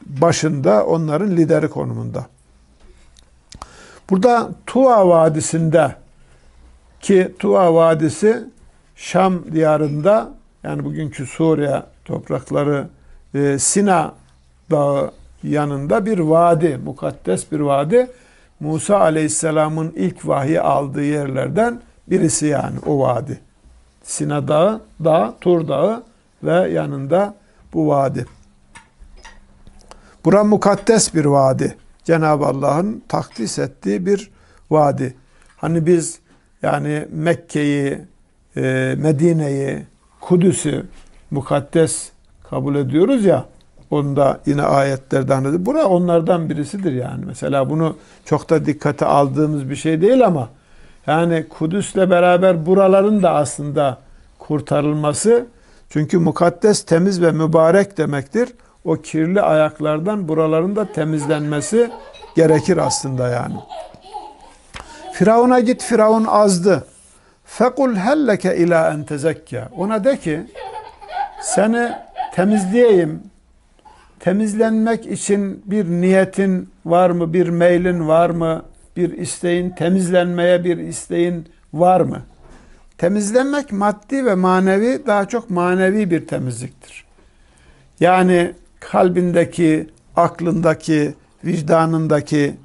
başında, onların lideri konumunda. Burada Tuva Vadisi'nde ki Tuva Vadisi Şam diyarında yani bugünkü Suriye toprakları e, Sina Dağı yanında bir vadi, mukaddes bir vadi. Musa Aleyhisselam'ın ilk vahiy aldığı yerlerden birisi yani o vadi. Sina Dağı, Dağ, Tur Dağı ve yanında bu vadi. Bura mukaddes bir vadi. Cenab-ı Allah'ın takdis ettiği bir vadi. Hani biz yani Mekke'yi, e, Medine'yi, Kudüs'ü mukaddes kabul ediyoruz ya. Onda yine ayetlerden dedi. Bura onlardan birisidir yani. Mesela bunu çok da dikkate aldığımız bir şey değil ama yani Kudüs'le beraber buraların da aslında kurtarılması çünkü mukaddes temiz ve mübarek demektir. O kirli ayaklardan buraların da temizlenmesi gerekir aslında yani. Firavun'a git Firavun azdı. Fekul helleke ila en tezekka. Ona de ki seni temizleyeyim. Temizlenmek için bir niyetin var mı? Bir meylin var mı? Bir isteğin temizlenmeye bir isteğin var mı? Temizlenmek maddi ve manevi daha çok manevi bir temizliktir. Yani kalbindeki, aklındaki, vicdanındaki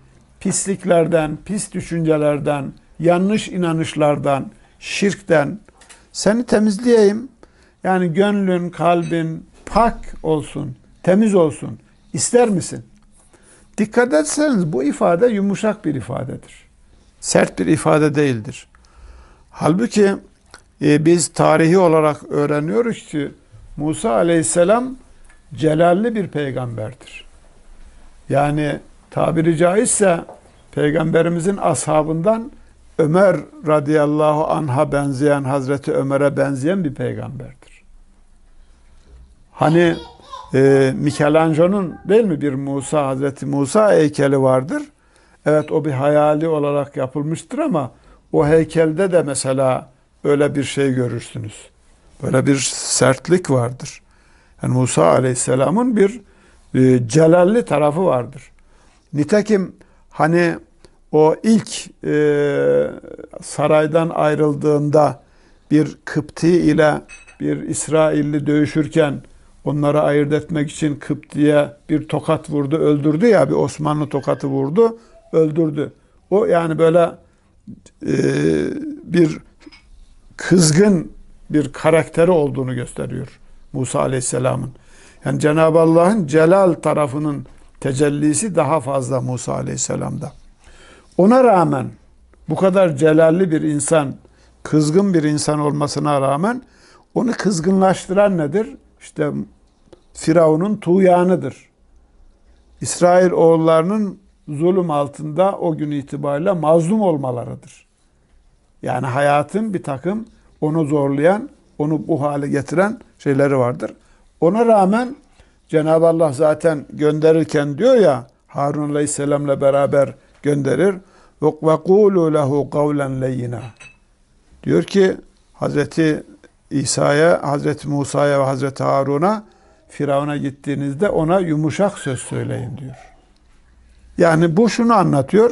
pisliklerden, pis düşüncelerden, yanlış inanışlardan, şirkten seni temizleyeyim. Yani gönlün, kalbin pak olsun, temiz olsun. İster misin? Dikkat etseniz bu ifade yumuşak bir ifadedir. Sert bir ifade değildir. Halbuki e, biz tarihi olarak öğreniyoruz ki Musa aleyhisselam celalli bir peygamberdir. Yani tabiri caizse peygamberimizin ashabından Ömer radıyallahu anha benzeyen, Hazreti Ömer'e benzeyen bir peygamberdir. Hani e, Michelangelo'nun değil mi bir Musa, Hazreti Musa heykeli vardır. Evet o bir hayali olarak yapılmıştır ama o heykelde de mesela öyle bir şey görürsünüz. Böyle bir sertlik vardır. Yani Musa Aleyhisselam'ın bir e, celalli tarafı vardır. Nitekim hani o ilk e, saraydan ayrıldığında bir Kıpti ile bir İsrailli dövüşürken onları ayırt etmek için Kıpti'ye bir tokat vurdu, öldürdü ya bir Osmanlı tokatı vurdu, öldürdü. O yani böyle e, bir kızgın bir karakteri olduğunu gösteriyor Musa Aleyhisselam'ın. Yani Cenab-ı Allah'ın celal tarafının tecellisi daha fazla Musa Aleyhisselam'da. Ona rağmen bu kadar celalli bir insan, kızgın bir insan olmasına rağmen onu kızgınlaştıran nedir? İşte Firavun'un tuğyanıdır. İsrail oğullarının zulüm altında o gün itibariyle mazlum olmalarıdır. Yani hayatın bir takım onu zorlayan, onu bu hale getiren şeyleri vardır. Ona rağmen Cenab-ı Allah zaten gönderirken diyor ya Harun Aleyhisselam'la beraber gönderir. Ve kulu lehu kavlen leyyina. Diyor ki Hazreti İsa'ya, Hazreti Musa'ya ve Hazreti Harun'a Firavun'a gittiğinizde ona yumuşak söz söyleyin diyor. Yani bu şunu anlatıyor.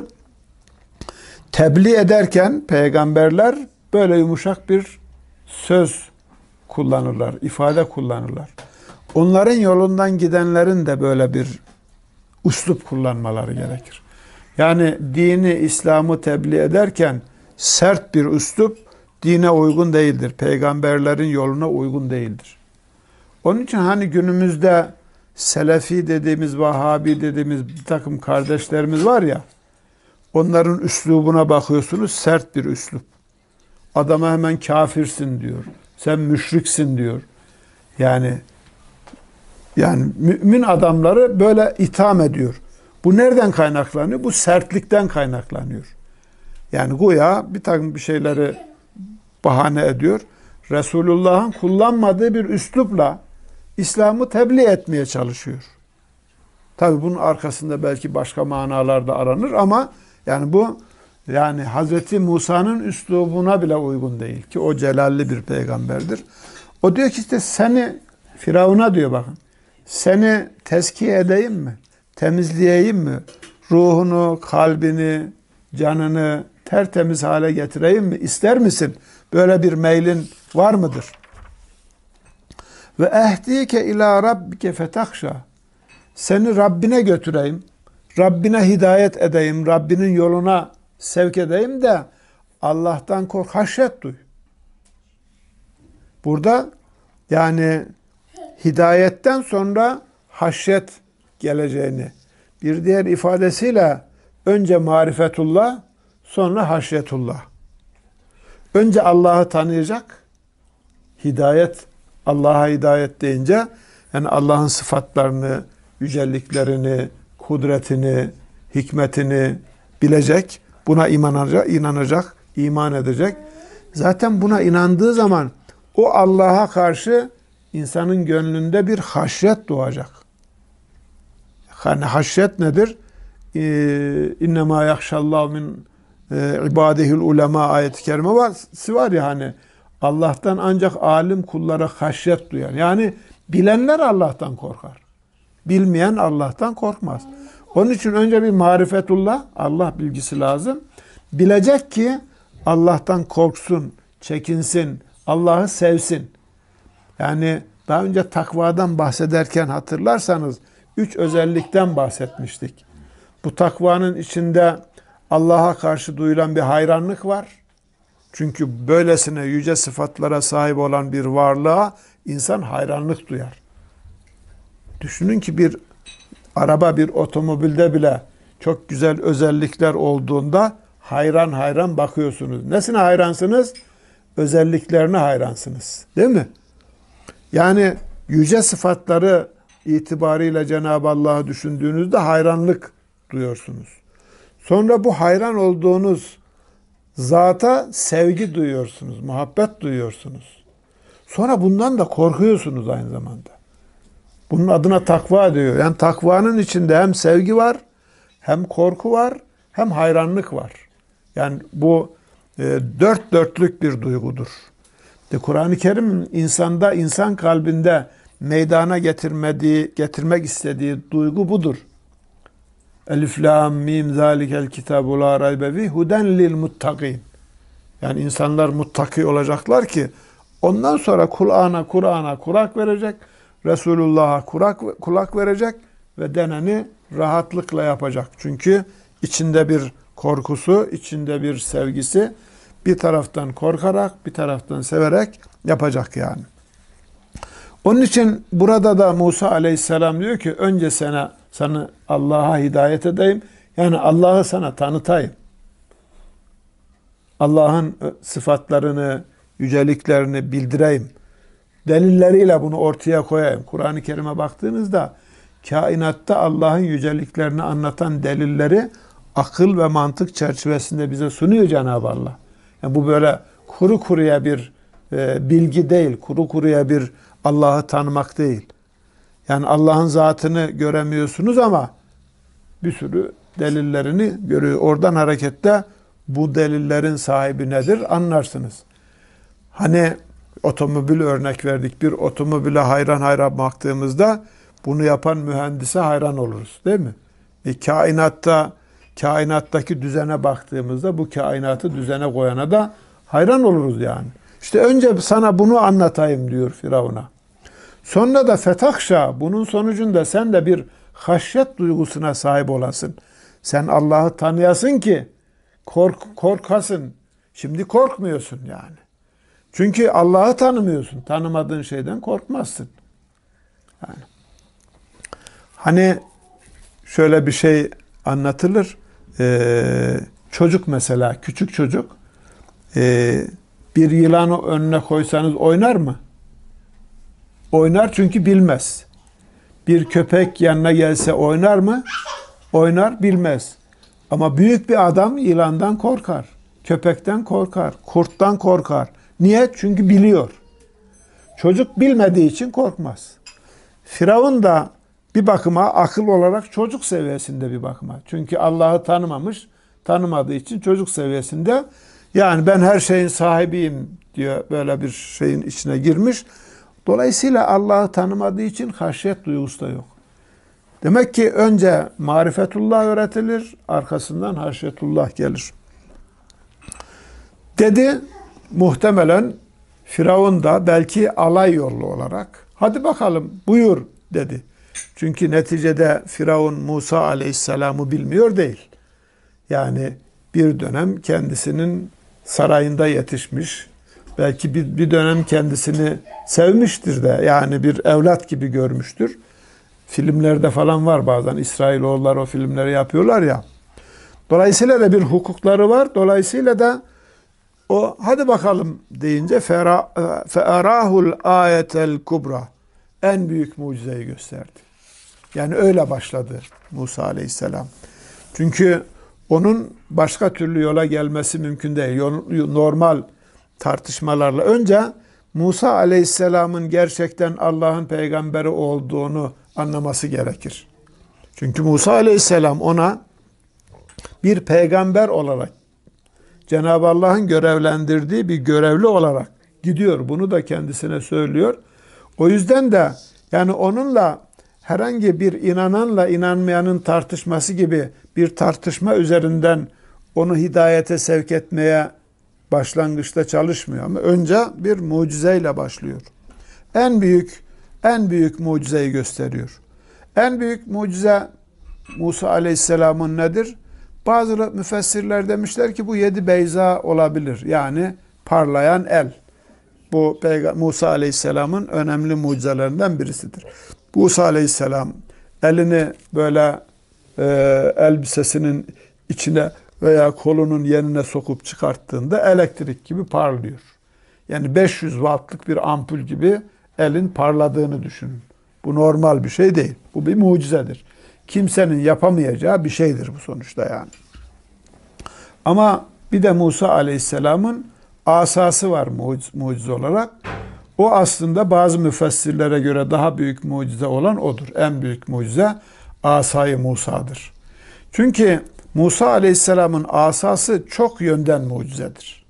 Tebliğ ederken peygamberler böyle yumuşak bir söz kullanırlar, ifade kullanırlar. Onların yolundan gidenlerin de böyle bir uslup kullanmaları gerekir. Yani dini, İslam'ı tebliğ ederken sert bir üslup dine uygun değildir. Peygamberlerin yoluna uygun değildir. Onun için hani günümüzde Selefi dediğimiz, Vahabi dediğimiz bir takım kardeşlerimiz var ya, onların üslubuna bakıyorsunuz, sert bir üslup. Adama hemen kafirsin diyor. Sen müşriksin diyor. Yani yani mümin adamları böyle itham ediyor. Bu nereden kaynaklanıyor? Bu sertlikten kaynaklanıyor. Yani güya bir takım bir şeyleri bahane ediyor. Resulullah'ın kullanmadığı bir üslupla İslam'ı tebliğ etmeye çalışıyor. Tabi bunun arkasında belki başka manalar da aranır ama yani bu yani Hazreti Musa'nın üslubuna bile uygun değil ki o celalli bir peygamberdir. O diyor ki işte seni Firavun'a diyor bakın. Seni tezkiye edeyim mi? Temizleyeyim mi? Ruhunu, kalbini, canını tertemiz hale getireyim mi? İster misin? Böyle bir meylin var mıdır? Ve ehdike ila rabbike fetakşa. Seni Rabbine götüreyim. Rabbine hidayet edeyim. Rabbinin yoluna sevk edeyim de Allah'tan kork, haşyet duy. Burada yani hidayetten sonra haşyet geleceğini bir diğer ifadesiyle önce marifetullah sonra haşyetullah. Önce Allah'ı tanıyacak. Hidayet Allah'a hidayet deyince yani Allah'ın sıfatlarını, yüceliklerini, kudretini, hikmetini bilecek. Buna inanacak, inanacak, iman edecek. Zaten buna inandığı zaman o Allah'a karşı insanın gönlünde bir haşyet doğacak. Yani haşyet nedir? İnne ma yakşallahu min e, ibadehül ulema ayet-i kerime var, var ya hani Allah'tan ancak alim kullara haşyet duyan. Yani bilenler Allah'tan korkar. Bilmeyen Allah'tan korkmaz. Onun için önce bir marifetullah, Allah bilgisi lazım. Bilecek ki Allah'tan korksun, çekinsin, Allah'ı sevsin. Yani daha önce takvadan bahsederken hatırlarsanız üç özellikten bahsetmiştik. Bu takvanın içinde Allah'a karşı duyulan bir hayranlık var. Çünkü böylesine yüce sıfatlara sahip olan bir varlığa insan hayranlık duyar. Düşünün ki bir araba, bir otomobilde bile çok güzel özellikler olduğunda hayran hayran bakıyorsunuz. Nesine hayransınız? Özelliklerine hayransınız. Değil mi? Yani yüce sıfatları itibariyle Cenab-ı Allah'ı düşündüğünüzde hayranlık duyuyorsunuz. Sonra bu hayran olduğunuz zata sevgi duyuyorsunuz, muhabbet duyuyorsunuz. Sonra bundan da korkuyorsunuz aynı zamanda. Bunun adına takva diyor. Yani takvanın içinde hem sevgi var, hem korku var, hem hayranlık var. Yani bu e, dört dörtlük bir duygudur. Kur'an-ı Kerim insanda, insan kalbinde meydana getirmediği, getirmek istediği duygu budur. Elif lam mim zalikel kitabu la raybe fi huden lil muttaqin. Yani insanlar muttaki olacaklar ki ondan sonra Kur'an'a Kur'an'a kulak verecek, Resulullah'a kulak, kulak verecek ve deneni rahatlıkla yapacak. Çünkü içinde bir korkusu, içinde bir sevgisi bir taraftan korkarak, bir taraftan severek yapacak yani. Onun için burada da Musa aleyhisselam diyor ki önce sana sana Allah'a hidayet edeyim. Yani Allah'ı sana tanıtayım. Allah'ın sıfatlarını, yüceliklerini bildireyim. Delilleriyle bunu ortaya koyayım. Kur'an-ı Kerim'e baktığınızda kainatta Allah'ın yüceliklerini anlatan delilleri akıl ve mantık çerçevesinde bize sunuyor Cenab-ı Allah. Yani bu böyle kuru kuruya bir e, bilgi değil, kuru kuruya bir Allah'ı tanımak değil. Yani Allah'ın zatını göremiyorsunuz ama bir sürü delillerini görüyor. Oradan hareketle bu delillerin sahibi nedir anlarsınız. Hani Otomobil örnek verdik. Bir otomobile hayran hayran baktığımızda bunu yapan mühendise hayran oluruz. Değil mi? E, kainatta kainattaki düzene baktığımızda bu kainatı düzene koyana da hayran oluruz yani. İşte önce sana bunu anlatayım diyor Firavun'a. Sonra da fetahşa bunun sonucunda sen de bir haşyet duygusuna sahip olasın. Sen Allah'ı tanıyasın ki kork, korkasın. Şimdi korkmuyorsun yani. Çünkü Allah'ı tanımıyorsun. Tanımadığın şeyden korkmazsın. Yani. Hani şöyle bir şey anlatılır. Ee, çocuk mesela, küçük çocuk e, bir yılanı önüne koysanız oynar mı? Oynar çünkü bilmez. Bir köpek yanına gelse oynar mı? Oynar, bilmez. Ama büyük bir adam yılandan korkar. Köpekten korkar. Kurttan korkar. Niye? Çünkü biliyor. Çocuk bilmediği için korkmaz. Firavun da bir bakıma akıl olarak çocuk seviyesinde bir bakıma. Çünkü Allah'ı tanımamış, tanımadığı için çocuk seviyesinde. Yani ben her şeyin sahibiyim diyor böyle bir şeyin içine girmiş. Dolayısıyla Allah'ı tanımadığı için haşyet duygusu da yok. Demek ki önce marifetullah öğretilir, arkasından haşyetullah gelir. Dedi muhtemelen Firavun da belki alay yollu olarak hadi bakalım buyur dedi. Çünkü neticede Firavun Musa aleyhisselamı bilmiyor değil. Yani bir dönem kendisinin sarayında yetişmiş, belki bir, bir dönem kendisini sevmiştir de yani bir evlat gibi görmüştür. Filmlerde falan var bazen İsrailoğullar o filmleri yapıyorlar ya. Dolayısıyla da bir hukukları var. Dolayısıyla da o hadi bakalım deyince fe'arahul ayetel kubra en büyük mucizeyi gösterdi. Yani öyle başladı Musa aleyhisselam. Çünkü onun başka türlü yola gelmesi mümkün değil. Normal tartışmalarla. Önce Musa aleyhisselamın gerçekten Allah'ın peygamberi olduğunu anlaması gerekir. Çünkü Musa aleyhisselam ona bir peygamber olarak Cenab-ı Allah'ın görevlendirdiği bir görevli olarak gidiyor. Bunu da kendisine söylüyor. O yüzden de yani onunla herhangi bir inananla inanmayanın tartışması gibi bir tartışma üzerinden onu hidayete sevk etmeye başlangıçta çalışmıyor ama önce bir mucizeyle başlıyor. En büyük en büyük mucizeyi gösteriyor. En büyük mucize Musa Aleyhisselam'ın nedir? Bazı müfessirler demişler ki bu yedi beyza olabilir. Yani parlayan el. Bu Musa Aleyhisselam'ın önemli mucizelerinden birisidir. Musa Aleyhisselam elini böyle e, elbisesinin içine veya kolunun yenine sokup çıkarttığında elektrik gibi parlıyor. Yani 500 wattlık bir ampul gibi elin parladığını düşünün. Bu normal bir şey değil. Bu bir mucizedir. Kimsenin yapamayacağı bir şeydir bu sonuçta yani. Ama bir de Musa Aleyhisselam'ın asası var mucize olarak. O aslında bazı müfessirlere göre daha büyük mucize olan odur. En büyük mucize asayı Musa'dır. Çünkü Musa Aleyhisselam'ın asası çok yönden mucizedir.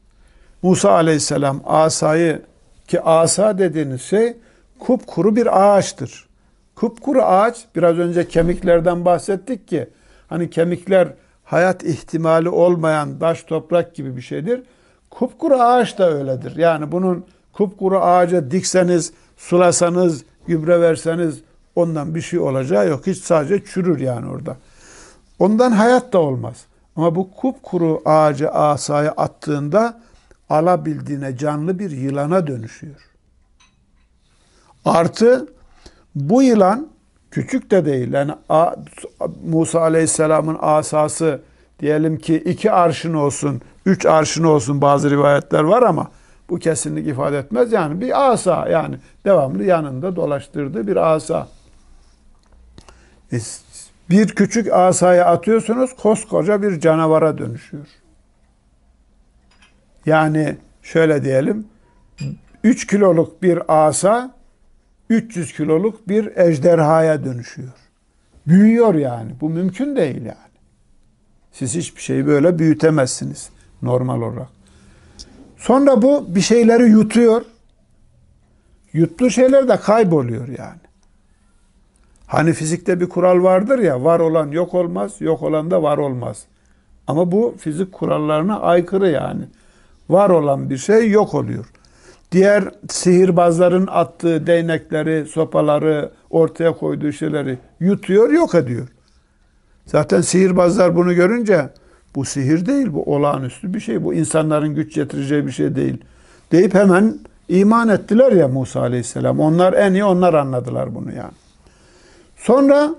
Musa Aleyhisselam asayı ki asa dediğiniz şey kupkuru bir ağaçtır. Kupkuru ağaç biraz önce kemiklerden bahsettik ki hani kemikler hayat ihtimali olmayan taş toprak gibi bir şeydir. Kupkuru ağaç da öyledir. Yani bunun kupkuru ağaca dikseniz, sulasanız, gübre verseniz ondan bir şey olacağı yok. Hiç sadece çürür yani orada. Ondan hayat da olmaz. Ama bu kupkuru ağacı asaya attığında alabildiğine canlı bir yılana dönüşüyor. Artı bu yılan küçük de değil. Yani Musa Aleyhisselam'ın asası diyelim ki iki arşın olsun, üç arşın olsun bazı rivayetler var ama bu kesinlik ifade etmez. Yani bir asa yani devamlı yanında dolaştırdığı bir asa. Bir küçük asaya atıyorsunuz koskoca bir canavara dönüşüyor. Yani şöyle diyelim 3 kiloluk bir asa 300 kiloluk bir ejderhaya dönüşüyor. Büyüyor yani. Bu mümkün değil yani. Siz hiçbir şeyi böyle büyütemezsiniz normal olarak. Sonra bu bir şeyleri yutuyor. Yuttuğu şeyler de kayboluyor yani. Hani fizikte bir kural vardır ya var olan yok olmaz, yok olan da var olmaz. Ama bu fizik kurallarına aykırı yani. Var olan bir şey yok oluyor. Diğer sihirbazların attığı değnekleri, sopaları, ortaya koyduğu şeyleri yutuyor, yok ediyor. Zaten sihirbazlar bunu görünce bu sihir değil, bu olağanüstü bir şey. Bu insanların güç getireceği bir şey değil. Deyip hemen iman ettiler ya Musa Aleyhisselam. Onlar en iyi onlar anladılar bunu yani. Sonra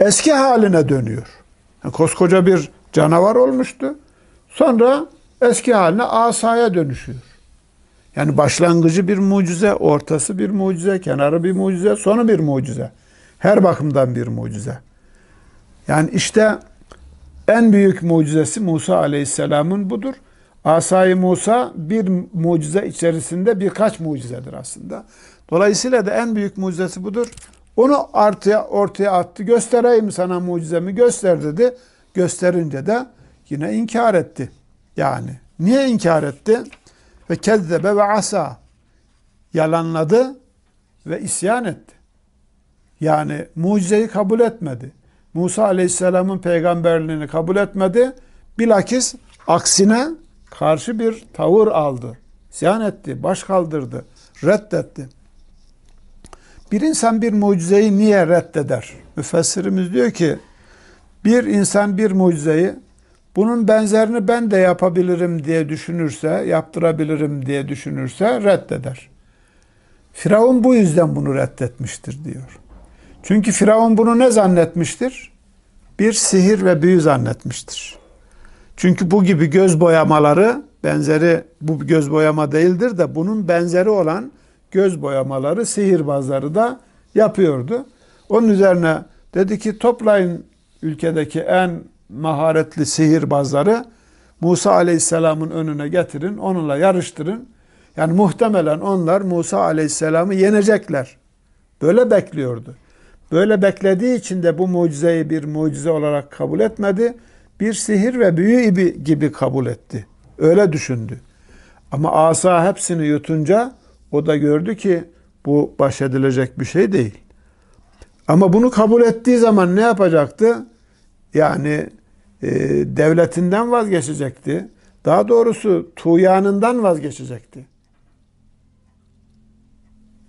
eski haline dönüyor. Yani koskoca bir canavar olmuştu. Sonra eski haline asaya dönüşüyor. Yani başlangıcı bir mucize, ortası bir mucize, kenarı bir mucize, sonu bir mucize. Her bakımdan bir mucize. Yani işte en büyük mucizesi Musa Aleyhisselam'ın budur. Asay Musa bir mucize içerisinde birkaç mucizedir aslında. Dolayısıyla da en büyük mucizesi budur. Onu ortaya, ortaya attı. Göstereyim sana mucizemi göster dedi. Gösterince de yine inkar etti. Yani niye inkar etti? Ve kezzebe ve asa. Yalanladı ve isyan etti. Yani mucizeyi kabul etmedi. Musa Aleyhisselam'ın peygamberliğini kabul etmedi. Bilakis aksine karşı bir tavır aldı. İsyan etti, baş kaldırdı, reddetti. Bir insan bir mucizeyi niye reddeder? Müfessirimiz diyor ki bir insan bir mucizeyi bunun benzerini ben de yapabilirim diye düşünürse, yaptırabilirim diye düşünürse reddeder. Firavun bu yüzden bunu reddetmiştir diyor. Çünkü Firavun bunu ne zannetmiştir? Bir sihir ve büyü zannetmiştir. Çünkü bu gibi göz boyamaları benzeri bu göz boyama değildir de bunun benzeri olan göz boyamaları sihirbazları da yapıyordu. Onun üzerine dedi ki toplayın ülkedeki en maharetli sihirbazları Musa Aleyhisselam'ın önüne getirin, onunla yarıştırın. Yani muhtemelen onlar Musa Aleyhisselam'ı yenecekler. Böyle bekliyordu. Böyle beklediği için de bu mucizeyi bir mucize olarak kabul etmedi. Bir sihir ve büyü gibi kabul etti. Öyle düşündü. Ama asa hepsini yutunca o da gördü ki bu baş edilecek bir şey değil. Ama bunu kabul ettiği zaman ne yapacaktı? Yani e, devletinden vazgeçecekti. Daha doğrusu tuğyanından vazgeçecekti.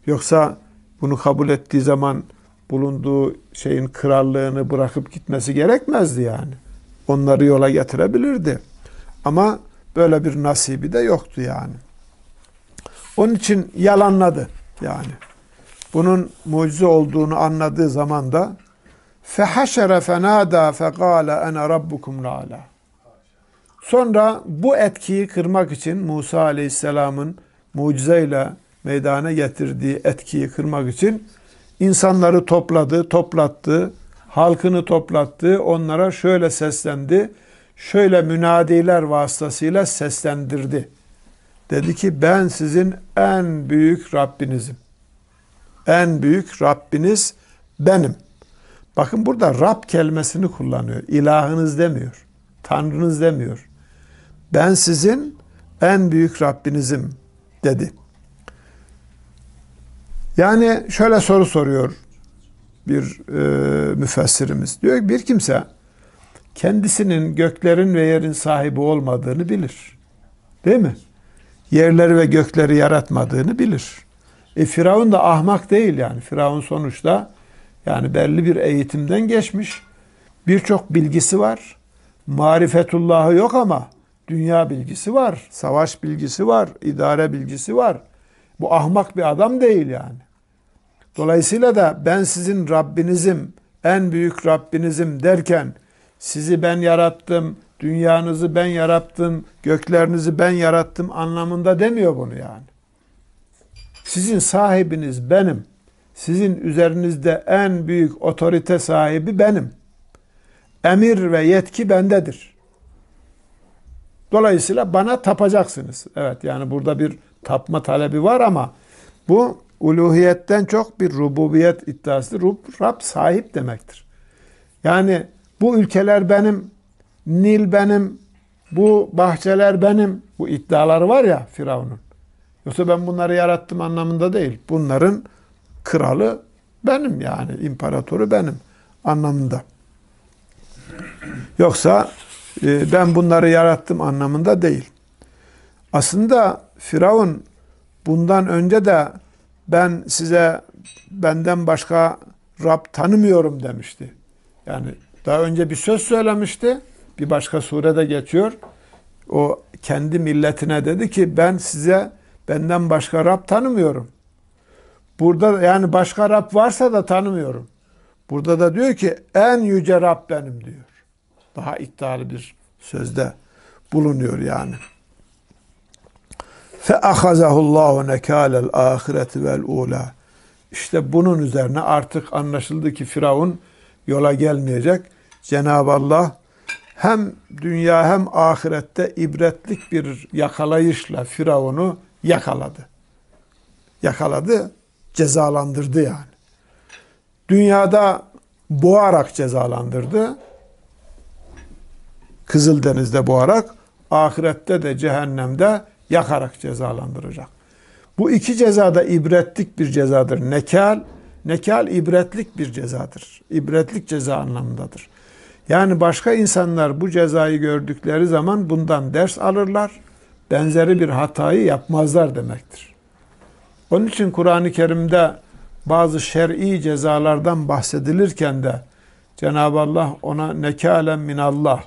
Yoksa bunu kabul ettiği zaman bulunduğu şeyin krallığını bırakıp gitmesi gerekmezdi yani. Onları yola getirebilirdi. Ama böyle bir nasibi de yoktu yani. Onun için yalanladı yani. Bunun mucize olduğunu anladığı zaman da fehaşere fenada fekale ene rabbukum la'ala. Sonra bu etkiyi kırmak için Musa Aleyhisselam'ın mucizeyle meydana getirdiği etkiyi kırmak için insanları topladı, toplattı, halkını toplattı, onlara şöyle seslendi, şöyle münadiler vasıtasıyla seslendirdi. Dedi ki ben sizin en büyük Rabbinizim. En büyük Rabbiniz benim. Bakın burada Rab kelimesini kullanıyor. İlahınız demiyor. Tanrınız demiyor. Ben sizin en büyük Rabbinizim dedi. Yani şöyle soru soruyor bir e, müfessirimiz. Diyor ki bir kimse kendisinin göklerin ve yerin sahibi olmadığını bilir. Değil mi? Yerleri ve gökleri yaratmadığını bilir. E Firavun da ahmak değil yani. Firavun sonuçta yani belli bir eğitimden geçmiş. Birçok bilgisi var. Marifetullahı yok ama dünya bilgisi var. Savaş bilgisi var. idare bilgisi var. Bu ahmak bir adam değil yani. Dolayısıyla da ben sizin Rabbinizim, en büyük Rabbinizim derken sizi ben yarattım, dünyanızı ben yarattım, göklerinizi ben yarattım anlamında demiyor bunu yani. Sizin sahibiniz benim. Sizin üzerinizde en büyük otorite sahibi benim. Emir ve yetki bendedir. Dolayısıyla bana tapacaksınız. Evet yani burada bir tapma talebi var ama bu uluhiyetten çok bir rububiyet iddiası. Rub, Rab sahip demektir. Yani bu ülkeler benim, Nil benim, bu bahçeler benim. Bu iddiaları var ya Firavun'un. Yoksa ben bunları yarattım anlamında değil. Bunların kralı benim yani. imparatoru benim anlamında. Yoksa e, ben bunları yarattım anlamında değil. Aslında Firavun bundan önce de ben size benden başka Rab tanımıyorum demişti. Yani daha önce bir söz söylemişti. Bir başka surede geçiyor. O kendi milletine dedi ki ben size benden başka Rab tanımıyorum. Burada yani başka Rab varsa da tanımıyorum. Burada da diyor ki en yüce Rab benim diyor. Daha iddialı bir sözde bulunuyor yani. Fe ahazahullahu nekalel ahireti vel ula. İşte bunun üzerine artık anlaşıldı ki Firavun yola gelmeyecek. Cenab-ı Allah hem dünya hem ahirette ibretlik bir yakalayışla Firavun'u yakaladı. Yakaladı, cezalandırdı yani. Dünyada boğarak cezalandırdı. Kızıldeniz'de boğarak, ahirette de cehennemde yakarak cezalandıracak. Bu iki cezada ibretlik bir cezadır. Nekal, nekal ibretlik bir cezadır. İbretlik ceza anlamındadır. Yani başka insanlar bu cezayı gördükleri zaman bundan ders alırlar. Benzeri bir hatayı yapmazlar demektir. Onun için Kur'an-ı Kerim'de bazı şer'i cezalardan bahsedilirken de Cenab-ı Allah ona nekalen minallah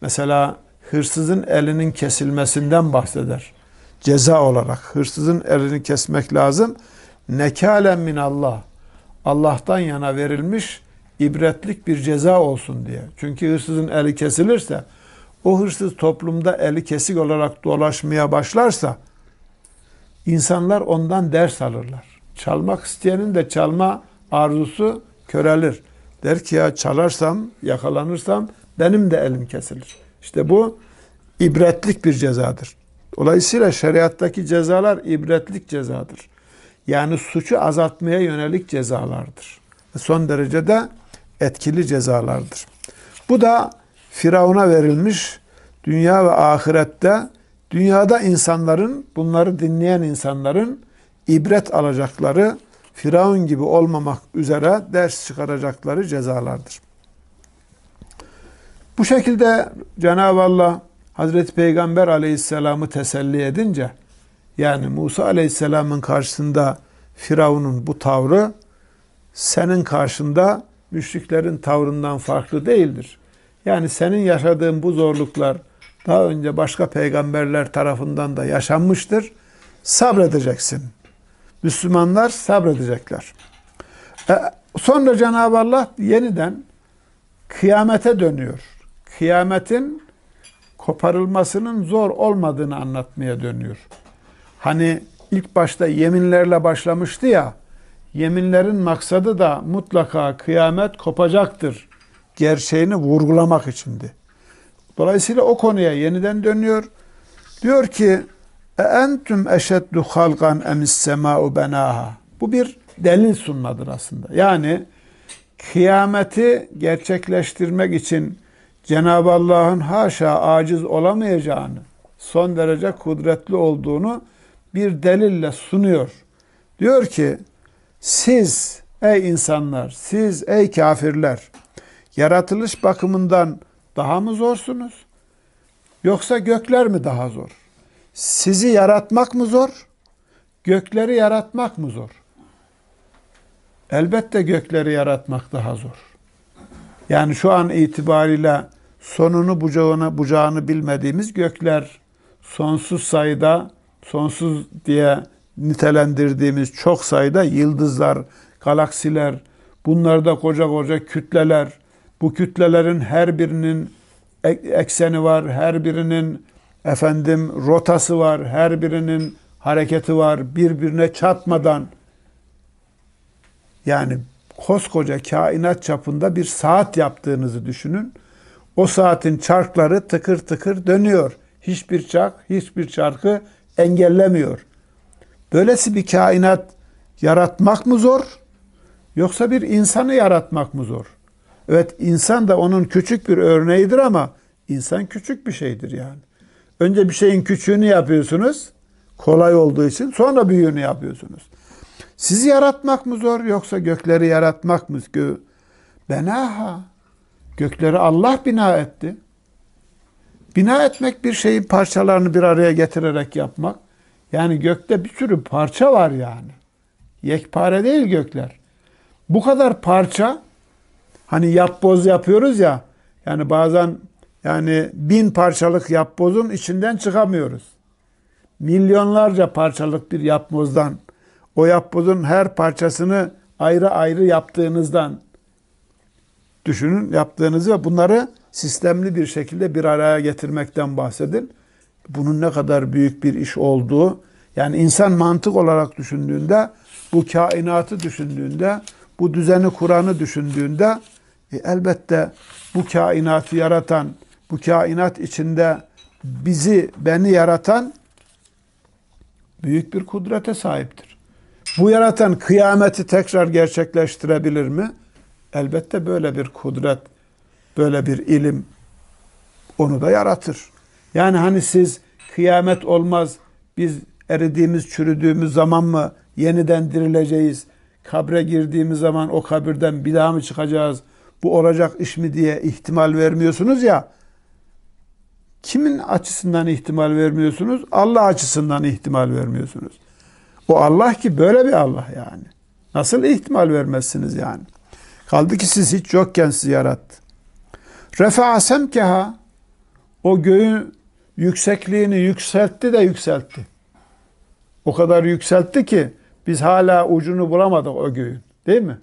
mesela hırsızın elinin kesilmesinden bahseder. Ceza olarak hırsızın elini kesmek lazım. Nekalen minallah Allah'tan yana verilmiş ibretlik bir ceza olsun diye. Çünkü hırsızın eli kesilirse o hırsız toplumda eli kesik olarak dolaşmaya başlarsa insanlar ondan ders alırlar. Çalmak isteyenin de çalma arzusu körelir. Der ki ya çalarsam, yakalanırsam benim de elim kesilir. İşte bu ibretlik bir cezadır. Dolayısıyla şeriattaki cezalar ibretlik cezadır. Yani suçu azaltmaya yönelik cezalardır. Son derecede etkili cezalardır. Bu da Firavun'a verilmiş dünya ve ahirette dünyada insanların bunları dinleyen insanların ibret alacakları Firavun gibi olmamak üzere ders çıkaracakları cezalardır. Bu şekilde Cenab-ı Allah Hazreti Peygamber aleyhisselamı teselli edince yani Musa aleyhisselamın karşısında Firavun'un bu tavrı senin karşında müşriklerin tavrından farklı değildir. Yani senin yaşadığın bu zorluklar daha önce başka peygamberler tarafından da yaşanmıştır. Sabredeceksin. Müslümanlar sabredecekler. E, sonra Cenab-ı Allah yeniden kıyamete dönüyor. Kıyametin koparılmasının zor olmadığını anlatmaya dönüyor. Hani ilk başta yeminlerle başlamıştı ya, yeminlerin maksadı da mutlaka kıyamet kopacaktır gerçeğini vurgulamak içindi. Dolayısıyla o konuya yeniden dönüyor. Diyor ki e entüm eşeddu halkan emis sema'u benaha. Bu bir delil sunmadır aslında. Yani kıyameti gerçekleştirmek için Cenab-ı Allah'ın haşa aciz olamayacağını, son derece kudretli olduğunu bir delille sunuyor. Diyor ki siz ey insanlar, siz ey kafirler yaratılış bakımından daha mı zorsunuz? Yoksa gökler mi daha zor? Sizi yaratmak mı zor? Gökleri yaratmak mı zor? Elbette gökleri yaratmak daha zor. Yani şu an itibariyle sonunu bucağını, bucağını bilmediğimiz gökler. Sonsuz sayıda, sonsuz diye nitelendirdiğimiz çok sayıda yıldızlar, galaksiler, bunlarda koca koca kütleler, bu kütlelerin her birinin ekseni var, her birinin efendim rotası var, her birinin hareketi var, birbirine çatmadan. Yani koskoca kainat çapında bir saat yaptığınızı düşünün. O saatin çarkları tıkır tıkır dönüyor. Hiçbir çark, hiçbir çarkı engellemiyor. Böylesi bir kainat yaratmak mı zor? Yoksa bir insanı yaratmak mı zor? Evet insan da onun küçük bir örneğidir ama insan küçük bir şeydir yani. Önce bir şeyin küçüğünü yapıyorsunuz. kolay olduğu için sonra büyüğünü yapıyorsunuz. Sizi yaratmak mı zor yoksa gökleri yaratmak mı? Gö Benaha. Gökleri Allah bina etti. Bina etmek bir şeyin parçalarını bir araya getirerek yapmak. Yani gökte bir sürü parça var yani. Yekpare değil gökler. Bu kadar parça hani yapboz yapıyoruz ya yani bazen yani bin parçalık yapbozun içinden çıkamıyoruz. Milyonlarca parçalık bir yapbozdan o yapbozun her parçasını ayrı ayrı yaptığınızdan düşünün yaptığınızı ve bunları sistemli bir şekilde bir araya getirmekten bahsedin. Bunun ne kadar büyük bir iş olduğu yani insan mantık olarak düşündüğünde bu kainatı düşündüğünde bu düzeni Kur'an'ı düşündüğünde e, elbette bu kainatı yaratan bu kainat içinde bizi beni yaratan büyük bir kudrete sahiptir. Bu yaratan kıyameti tekrar gerçekleştirebilir mi? Elbette böyle bir kudret, böyle bir ilim onu da yaratır. Yani hani siz kıyamet olmaz, biz eridiğimiz, çürüdüğümüz zaman mı yeniden dirileceğiz? Kabre girdiğimiz zaman o kabirden bir daha mı çıkacağız? Bu olacak iş mi diye ihtimal vermiyorsunuz ya. Kimin açısından ihtimal vermiyorsunuz? Allah açısından ihtimal vermiyorsunuz. O Allah ki böyle bir Allah yani. Nasıl ihtimal vermezsiniz yani? Kaldı ki siz hiç yokken sizi yarattı. Refa'a semkeha o göğün yüksekliğini yükseltti de yükseltti. O kadar yükseltti ki biz hala ucunu bulamadık o göğün. Değil mi?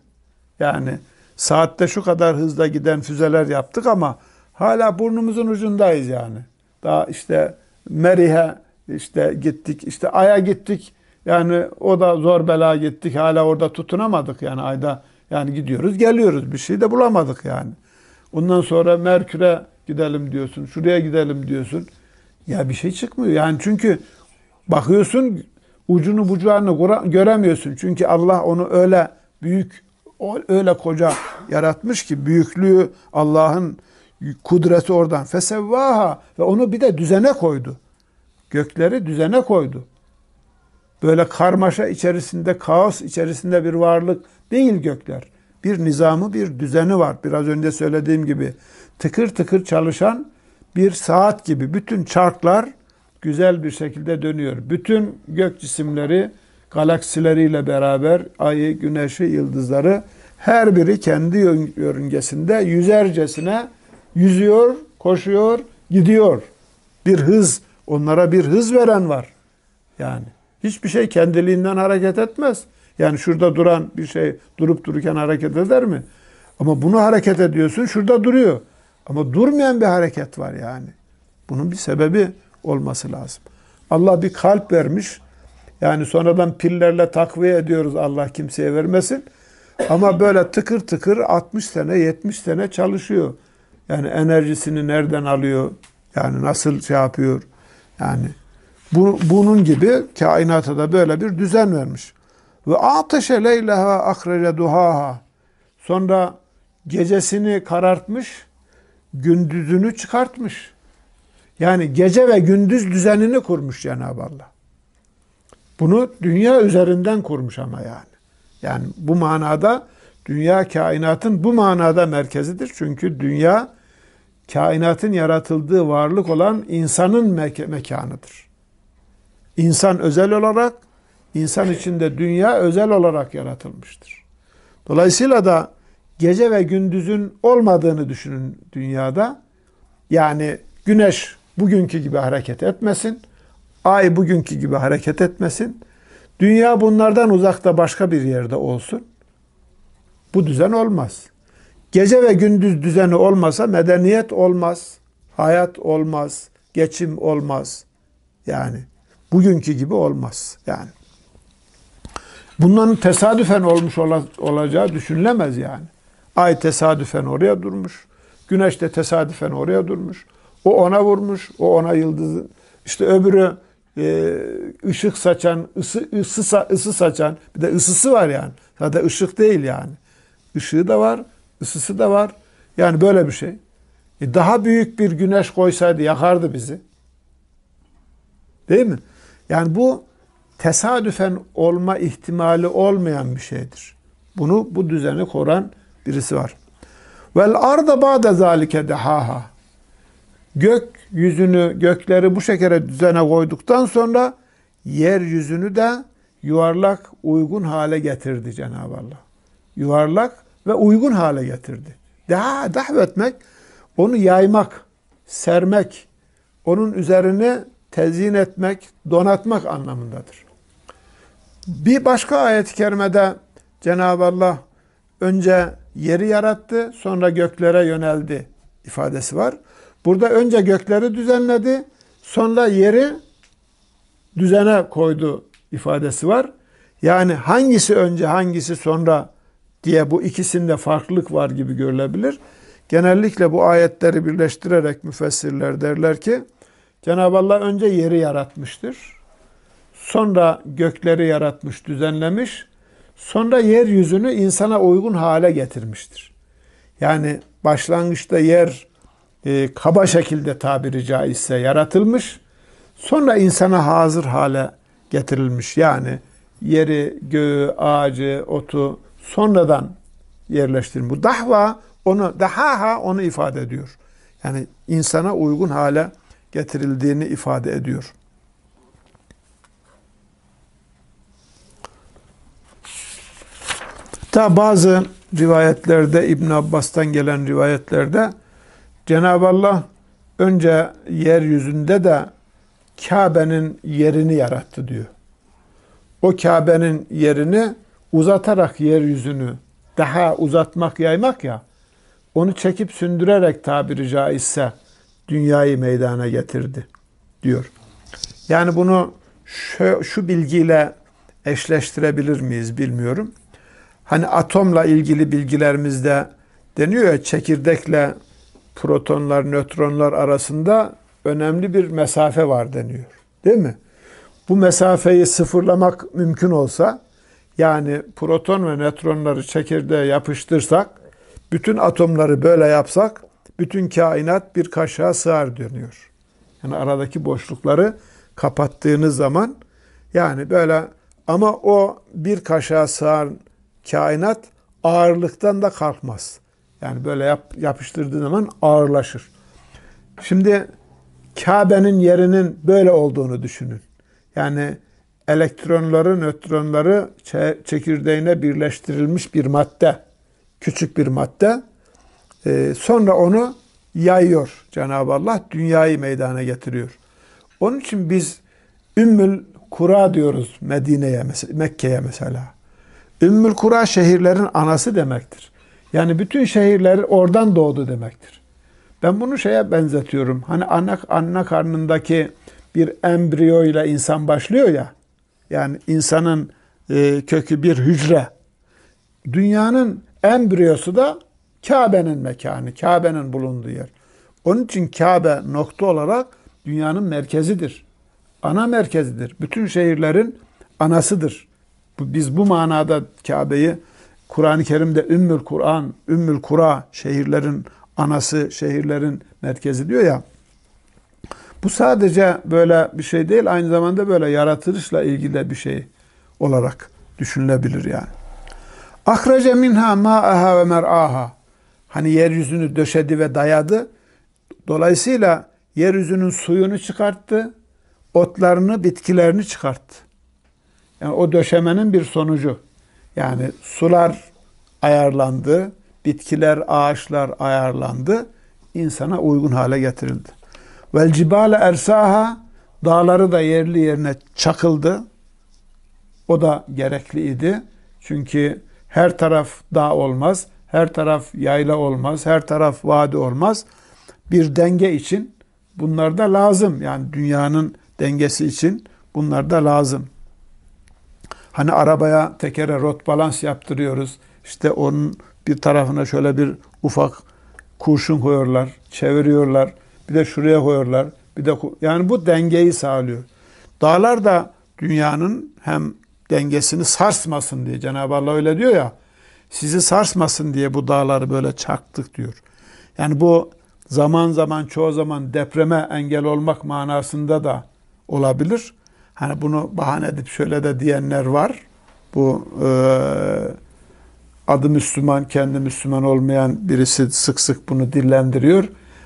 Yani saatte şu kadar hızla giden füzeler yaptık ama hala burnumuzun ucundayız yani. Daha işte Merih'e işte gittik, işte Ay'a gittik. Yani o da zor bela gittik. Hala orada tutunamadık yani ayda. Yani gidiyoruz geliyoruz bir şey de bulamadık yani. Ondan sonra Merkür'e gidelim diyorsun. Şuraya gidelim diyorsun. Ya bir şey çıkmıyor. Yani çünkü bakıyorsun ucunu bucağını göremiyorsun. Çünkü Allah onu öyle büyük, öyle koca yaratmış ki büyüklüğü Allah'ın kudreti oradan. Fesevvaha ve onu bir de düzene koydu. Gökleri düzene koydu. Böyle karmaşa içerisinde, kaos içerisinde bir varlık değil gökler. Bir nizamı, bir düzeni var. Biraz önce söylediğim gibi tıkır tıkır çalışan bir saat gibi bütün çarklar güzel bir şekilde dönüyor. Bütün gök cisimleri galaksileriyle beraber ayı, güneşi, yıldızları her biri kendi yörüngesinde yüzercesine yüzüyor, koşuyor, gidiyor. Bir hız, onlara bir hız veren var. Yani hiçbir şey kendiliğinden hareket etmez. Yani şurada duran bir şey durup dururken hareket eder mi? Ama bunu hareket ediyorsun, şurada duruyor. Ama durmayan bir hareket var yani. Bunun bir sebebi olması lazım. Allah bir kalp vermiş. Yani sonradan pillerle takviye ediyoruz Allah kimseye vermesin. Ama böyle tıkır tıkır 60 sene 70 sene çalışıyor. Yani enerjisini nereden alıyor? Yani nasıl şey yapıyor? Yani bu, bunun gibi kainata da böyle bir düzen vermiş. Ve ateşe leyleha ahrece duhaha. Sonra gecesini karartmış, gündüzünü çıkartmış. Yani gece ve gündüz düzenini kurmuş Cenab-ı Allah. Bunu dünya üzerinden kurmuş ama yani. Yani bu manada dünya kainatın bu manada merkezidir. Çünkü dünya kainatın yaratıldığı varlık olan insanın mek- mekanıdır. İnsan özel olarak, insan içinde dünya özel olarak yaratılmıştır. Dolayısıyla da gece ve gündüzün olmadığını düşünün dünyada. Yani güneş bugünkü gibi hareket etmesin. Ay bugünkü gibi hareket etmesin. Dünya bunlardan uzakta başka bir yerde olsun. Bu düzen olmaz. Gece ve gündüz düzeni olmasa medeniyet olmaz, hayat olmaz, geçim olmaz. Yani bugünkü gibi olmaz yani. Bunların tesadüfen olmuş olacağı düşünülemez yani. Ay tesadüfen oraya durmuş. Güneş de tesadüfen oraya durmuş. O ona vurmuş, o ona yıldızı. İşte öbürü e, ışık saçan, ısı, ısı, ısı saçan. Bir de ısısı var yani. Zaten ışık değil yani. Işığı da var, ısısı da var. Yani böyle bir şey. E daha büyük bir güneş koysaydı yakardı bizi. Değil mi? Yani bu tesadüfen olma ihtimali olmayan bir şeydir. Bunu bu düzeni koran birisi var. Vel arda ba'de zalike dehaha. Gök yüzünü, gökleri bu şekere düzene koyduktan sonra yeryüzünü de yuvarlak, uygun hale getirdi Cenab-ı Allah. Yuvarlak ve uygun hale getirdi. Daha dahvetmek, onu yaymak, sermek, onun üzerine tezyin etmek, donatmak anlamındadır. Bir başka ayet-i kerimede Cenab-ı Allah önce yeri yarattı, sonra göklere yöneldi ifadesi var. Burada önce gökleri düzenledi, sonra yeri düzene koydu ifadesi var. Yani hangisi önce hangisi sonra diye bu ikisinde farklılık var gibi görülebilir. Genellikle bu ayetleri birleştirerek müfessirler derler ki Cenab-ı Allah önce yeri yaratmıştır. Sonra gökleri yaratmış, düzenlemiş. Sonra yeryüzünü insana uygun hale getirmiştir. Yani başlangıçta yer e, kaba şekilde tabiri caizse yaratılmış. Sonra insana hazır hale getirilmiş. Yani yeri, göğü, ağacı, otu sonradan yerleştirilmiş. Bu dahva onu, dahaha onu ifade ediyor. Yani insana uygun hale getirildiğini ifade ediyor. Ta bazı rivayetlerde İbn Abbas'tan gelen rivayetlerde Cenab-ı Allah önce yeryüzünde de Kabe'nin yerini yarattı diyor. O Kabe'nin yerini uzatarak yeryüzünü daha uzatmak, yaymak ya onu çekip sündürerek tabiri caizse dünyayı meydana getirdi diyor. Yani bunu şu, şu bilgiyle eşleştirebilir miyiz bilmiyorum. Hani atomla ilgili bilgilerimizde deniyor ya çekirdekle protonlar, nötronlar arasında önemli bir mesafe var deniyor. Değil mi? Bu mesafeyi sıfırlamak mümkün olsa yani proton ve nötronları çekirdeğe yapıştırsak bütün atomları böyle yapsak bütün kainat bir kaşığa sığar dönüyor. Yani aradaki boşlukları kapattığınız zaman yani böyle ama o bir kaşığa sığar kainat ağırlıktan da kalkmaz. Yani böyle yap, yapıştırdığı zaman ağırlaşır. Şimdi Kabe'nin yerinin böyle olduğunu düşünün. Yani elektronları, nötronları çekirdeğine birleştirilmiş bir madde, küçük bir madde. Ee, sonra onu yayıyor Cenab-ı Allah, dünyayı meydana getiriyor. Onun için biz Ümmül Kura diyoruz Medine'ye, Mekke'ye mesela. Ümmül Kura şehirlerin anası demektir. Yani bütün şehirler oradan doğdu demektir. Ben bunu şeye benzetiyorum. Hani anne, anne karnındaki bir embriyo ile insan başlıyor ya. Yani insanın e, kökü bir hücre. Dünyanın embriyosu da Kabe'nin mekanı, Kabe'nin bulunduğu yer. Onun için Kabe nokta olarak dünyanın merkezidir. Ana merkezidir. Bütün şehirlerin anasıdır. Biz bu manada Kabe'yi Kur'an-ı Kerim'de Ümmül Kur'an, Ümmül Kura şehirlerin anası, şehirlerin merkezi diyor ya. Bu sadece böyle bir şey değil, aynı zamanda böyle yaratılışla ilgili bir şey olarak düşünülebilir yani. Ahrece minha ma'aha ve mer'aha. Hani yeryüzünü döşedi ve dayadı. Dolayısıyla yeryüzünün suyunu çıkarttı, otlarını, bitkilerini çıkarttı. Yani o döşemenin bir sonucu. Yani sular ayarlandı, bitkiler, ağaçlar ayarlandı, insana uygun hale getirildi. Vel cibale ersaha dağları da yerli yerine çakıldı. O da gerekliydi. Çünkü her taraf dağ olmaz, her taraf yayla olmaz, her taraf vadi olmaz. Bir denge için bunlar da lazım. Yani dünyanın dengesi için bunlar da lazım. Hani arabaya tekere rot balans yaptırıyoruz. İşte onun bir tarafına şöyle bir ufak kurşun koyuyorlar, çeviriyorlar. Bir de şuraya koyuyorlar. Bir de yani bu dengeyi sağlıyor. Dağlar da dünyanın hem dengesini sarsmasın diye Cenab-ı Allah öyle diyor ya. Sizi sarsmasın diye bu dağları böyle çaktık diyor. Yani bu zaman zaman çoğu zaman depreme engel olmak manasında da olabilir. Hani bunu bahane edip şöyle de diyenler var. Bu e, adı Müslüman, kendi Müslüman olmayan birisi sık sık bunu dillendiriyor.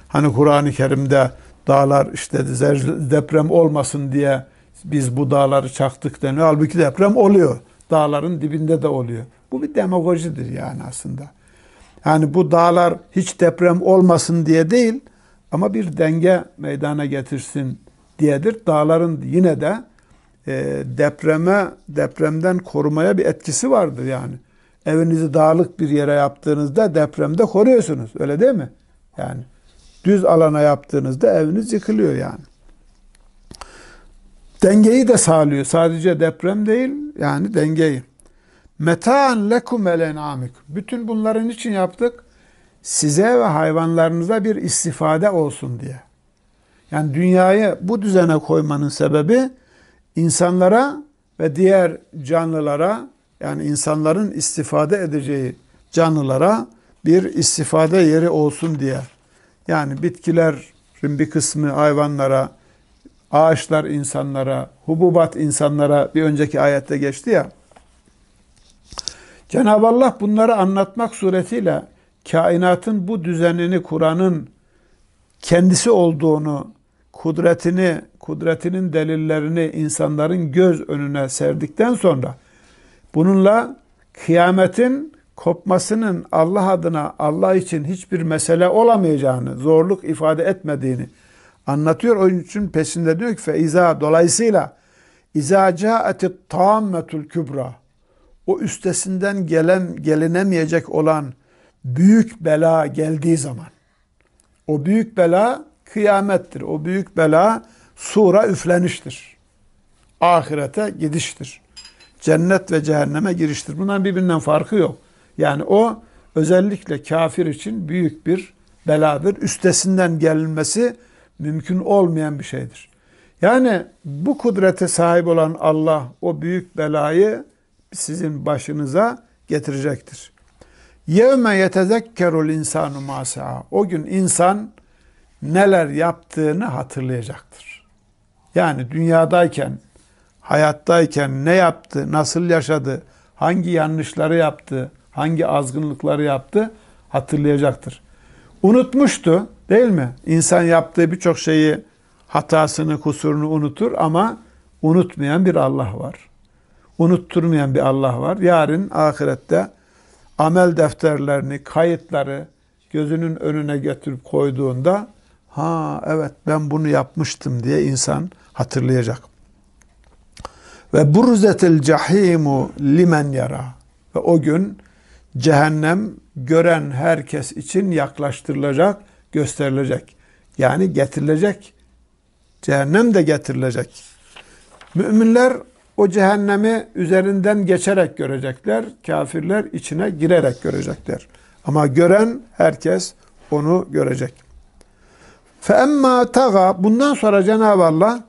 Hani Kur'an-ı Kerim'de dağlar işte deprem olmasın diye biz bu dağları çaktık deniyor. Halbuki deprem oluyor. Dağların dibinde de oluyor. Bu bir demagojidir yani aslında. Yani bu dağlar hiç deprem olmasın diye değil ama bir denge meydana getirsin diyedir. Dağların yine de e, depreme depremden korumaya bir etkisi vardır yani. Evinizi dağlık bir yere yaptığınızda depremde koruyorsunuz. Öyle değil mi? Yani düz alana yaptığınızda eviniz yıkılıyor yani. Dengeyi de sağlıyor. Sadece deprem değil yani dengeyi. Metaan lekum elenamik. Bütün bunların için yaptık? Size ve hayvanlarınıza bir istifade olsun diye. Yani dünyayı bu düzene koymanın sebebi insanlara ve diğer canlılara yani insanların istifade edeceği canlılara bir istifade yeri olsun diye. Yani bitkilerin bir kısmı hayvanlara, ağaçlar insanlara, hububat insanlara bir önceki ayette geçti ya. Cenab-ı Allah bunları anlatmak suretiyle kainatın bu düzenini kuranın kendisi olduğunu, kudretini, kudretinin delillerini insanların göz önüne serdikten sonra bununla kıyametin kopmasının Allah adına, Allah için hiçbir mesele olamayacağını, zorluk ifade etmediğini anlatıyor. Onun için peşinde diyor ki feiza dolayısıyla iza ca'atit tammetul kübra o üstesinden gelen gelinemeyecek olan büyük bela geldiği zaman o büyük bela kıyamettir. O büyük bela sura üfleniştir. Ahirete gidiştir. Cennet ve cehenneme giriştir. Bundan birbirinden farkı yok. Yani o özellikle kafir için büyük bir beladır. Üstesinden gelinmesi mümkün olmayan bir şeydir. Yani bu kudrete sahip olan Allah o büyük belayı sizin başınıza getirecektir. Yevme yetezekkerul insanu masa. O gün insan neler yaptığını hatırlayacaktır. Yani dünyadayken, hayattayken ne yaptı, nasıl yaşadı, hangi yanlışları yaptı, hangi azgınlıkları yaptı hatırlayacaktır. Unutmuştu değil mi? İnsan yaptığı birçok şeyi hatasını, kusurunu unutur ama unutmayan bir Allah var. Unutturmayan bir Allah var. Yarın ahirette amel defterlerini, kayıtları gözünün önüne getirip koyduğunda ha evet ben bunu yapmıştım diye insan hatırlayacak. Ve burzetil cahimu limen yara. Ve o gün cehennem gören herkes için yaklaştırılacak, gösterilecek. Yani getirilecek. Cehennem de getirilecek. Müminler o cehennemi üzerinden geçerek görecekler. Kafirler içine girerek görecekler. Ama gören herkes onu görecek. Femma taga bundan sonra Cenab-ı Allah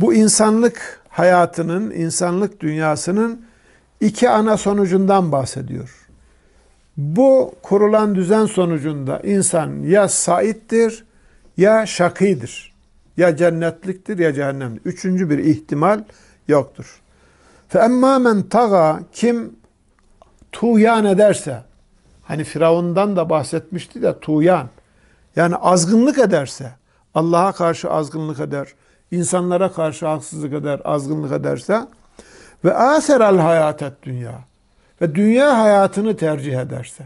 bu insanlık hayatının, insanlık dünyasının iki ana sonucundan bahsediyor. Bu kurulan düzen sonucunda insan ya saittir ya şakidir. Ya cennetliktir ya cehennemdir. Üçüncü bir ihtimal yoktur. Emma men taga kim tuğyan ederse hani Firavundan da bahsetmişti de tuğyan yani azgınlık ederse Allah'a karşı azgınlık eder, insanlara karşı haksızlık eder, azgınlık ederse ve aseral hayatet dünya ve dünya hayatını tercih ederse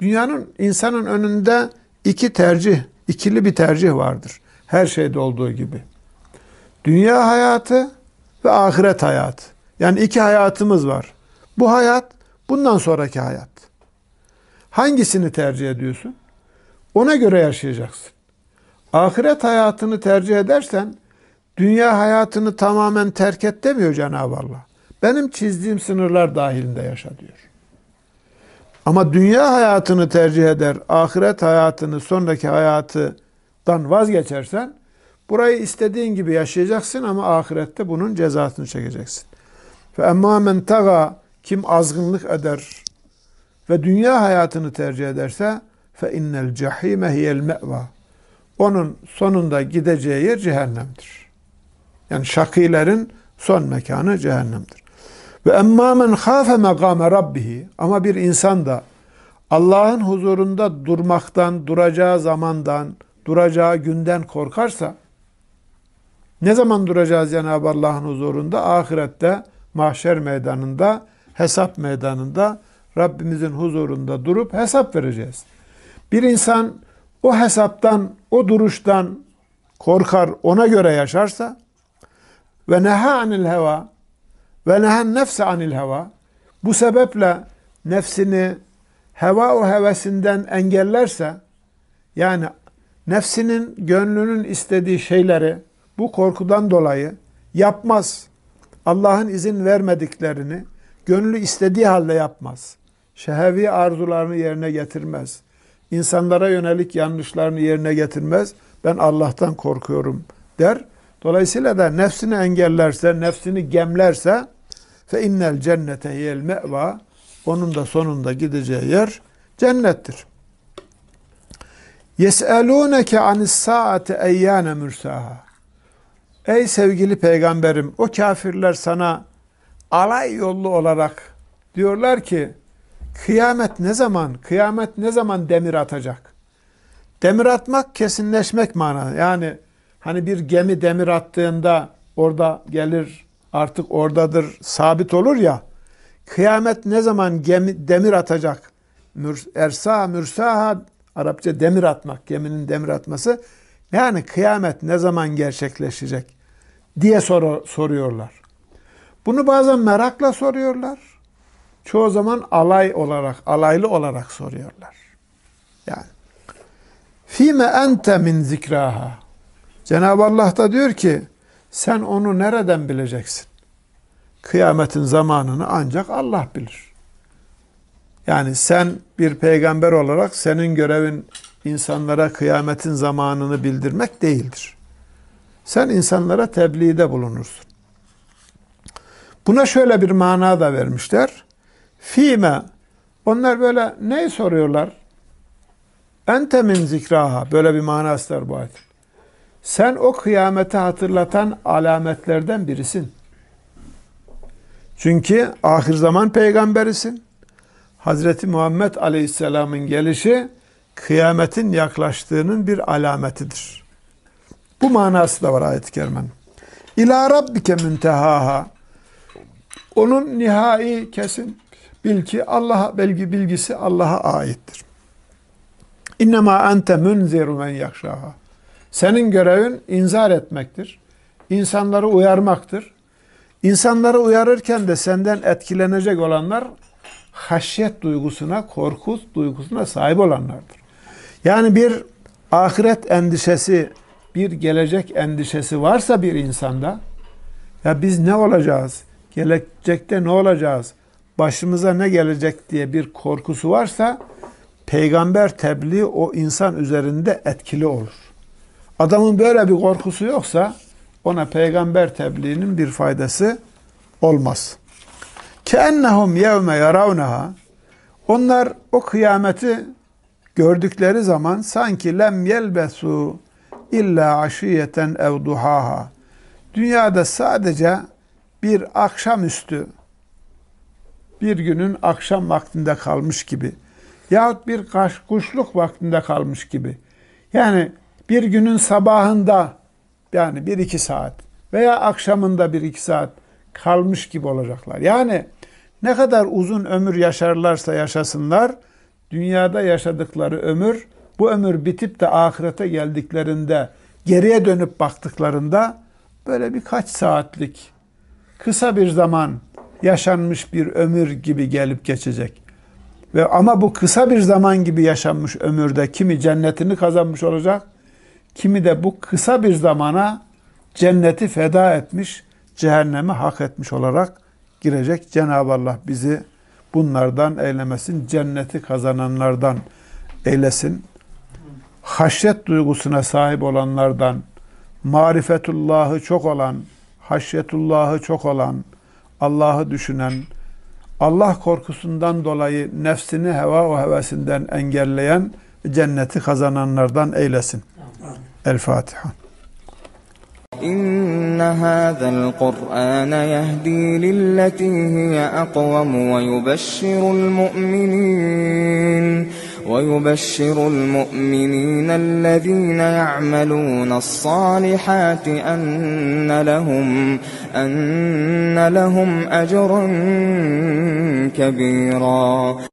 dünyanın insanın önünde iki tercih, ikili bir tercih vardır. Her şeyde olduğu gibi. Dünya hayatı ve ahiret hayatı. Yani iki hayatımız var. Bu hayat, bundan sonraki hayat. Hangisini tercih ediyorsun? Ona göre yaşayacaksın. Ahiret hayatını tercih edersen dünya hayatını tamamen terk et demiyor Cenab-ı Allah. Benim çizdiğim sınırlar dahilinde yaşa diyor. Ama dünya hayatını tercih eder, ahiret hayatını, sonraki hayatından vazgeçersen burayı istediğin gibi yaşayacaksın ama ahirette bunun cezasını çekeceksin. Ve emma men taga kim azgınlık eder ve dünya hayatını tercih ederse fe innel cehime hiyel me'va. Onun sonunda gideceği yer cehennemdir. Yani şakilerin son mekanı cehennemdir. Ve emmâ men khâfe mekâme rabbihi ama bir insan da Allah'ın huzurunda durmaktan, duracağı zamandan, duracağı günden korkarsa ne zaman duracağız Cenab-ı Allah'ın huzurunda? Ahirette, mahşer meydanında, hesap meydanında Rabbimizin huzurunda durup hesap vereceğiz. Bir insan o hesaptan, o duruştan korkar, ona göre yaşarsa ve neha anil heva ve nehen nefse anil heva bu sebeple nefsini heva o hevesinden engellerse yani nefsinin gönlünün istediği şeyleri bu korkudan dolayı yapmaz. Allah'ın izin vermediklerini gönlü istediği halde yapmaz. Şehevi arzularını yerine getirmez. İnsanlara yönelik yanlışlarını yerine getirmez. Ben Allah'tan korkuyorum der. Dolayısıyla da nefsini engellerse, nefsini gemlerse fe innel cennete hiyel me'va onun da sonunda gideceği yer cennettir. Yes'elûneke anis saate eyyâne mürsaha. Ey sevgili peygamberim o kafirler sana alay yollu olarak diyorlar ki kıyamet ne zaman, kıyamet ne zaman demir atacak? Demir atmak kesinleşmek manası. Yani hani bir gemi demir attığında orada gelir artık oradadır sabit olur ya. Kıyamet ne zaman gemi demir atacak? Ersa mürsaha Arapça demir atmak, geminin demir atması. Yani kıyamet ne zaman gerçekleşecek diye sor soruyorlar. Bunu bazen merakla soruyorlar. Çoğu zaman alay olarak, alaylı olarak soruyorlar. Yani Fime ente min zikraha. Cenab-ı Allah da diyor ki sen onu nereden bileceksin? Kıyametin zamanını ancak Allah bilir. Yani sen bir peygamber olarak senin görevin insanlara kıyametin zamanını bildirmek değildir. Sen insanlara tebliğde bulunursun. Buna şöyle bir mana da vermişler. Fime onlar böyle ne soruyorlar? Ente min zikraha böyle bir manası var bu ayet. Sen o kıyameti hatırlatan alametlerden birisin. Çünkü ahir zaman peygamberisin. Hazreti Muhammed Aleyhisselam'ın gelişi kıyametin yaklaştığının bir alametidir. Bu manası da var ayet-i kerimenin. İlâ rabbike müntehaha. Onun nihai kesin bil ki Allah'a belgi bilgisi Allah'a aittir. İnnemâ ente munziru men yakşaha. Senin görevin inzar etmektir. İnsanları uyarmaktır. İnsanları uyarırken de senden etkilenecek olanlar haşyet duygusuna, korku duygusuna sahip olanlardır. Yani bir ahiret endişesi, bir gelecek endişesi varsa bir insanda ya biz ne olacağız? Gelecekte ne olacağız? Başımıza ne gelecek diye bir korkusu varsa peygamber tebliğ o insan üzerinde etkili olur. Adamın böyle bir korkusu yoksa ona peygamber tebliğinin bir faydası olmaz. Keennehum yevme yaravnaha onlar o kıyameti gördükleri zaman sanki lem yelbesu illa aşiyeten ev duhaha. Dünyada sadece bir akşamüstü bir günün akşam vaktinde kalmış gibi yahut bir kuşluk vaktinde kalmış gibi. Yani bir günün sabahında yani bir iki saat veya akşamında bir iki saat kalmış gibi olacaklar. Yani ne kadar uzun ömür yaşarlarsa yaşasınlar, dünyada yaşadıkları ömür, bu ömür bitip de ahirete geldiklerinde, geriye dönüp baktıklarında böyle birkaç saatlik, kısa bir zaman yaşanmış bir ömür gibi gelip geçecek. Ve ama bu kısa bir zaman gibi yaşanmış ömürde kimi cennetini kazanmış olacak, kimi de bu kısa bir zamana cenneti feda etmiş, cehennemi hak etmiş olarak girecek. Cenab-ı Allah bizi bunlardan eylemesin, cenneti kazananlardan eylesin. Haşyet duygusuna sahip olanlardan, marifetullahı çok olan, haşyetullahı çok olan, Allah'ı düşünen, Allah korkusundan dolayı nefsini heva o hevesinden engelleyen cenneti kazananlardan eylesin. El Fatiha. إن هذا القرآن يهدي للتي هي أقوم ويبشر المؤمنين ويبشر المؤمنين الذين يعملون الصالحات أن لهم أن لهم أجرا كبيرا.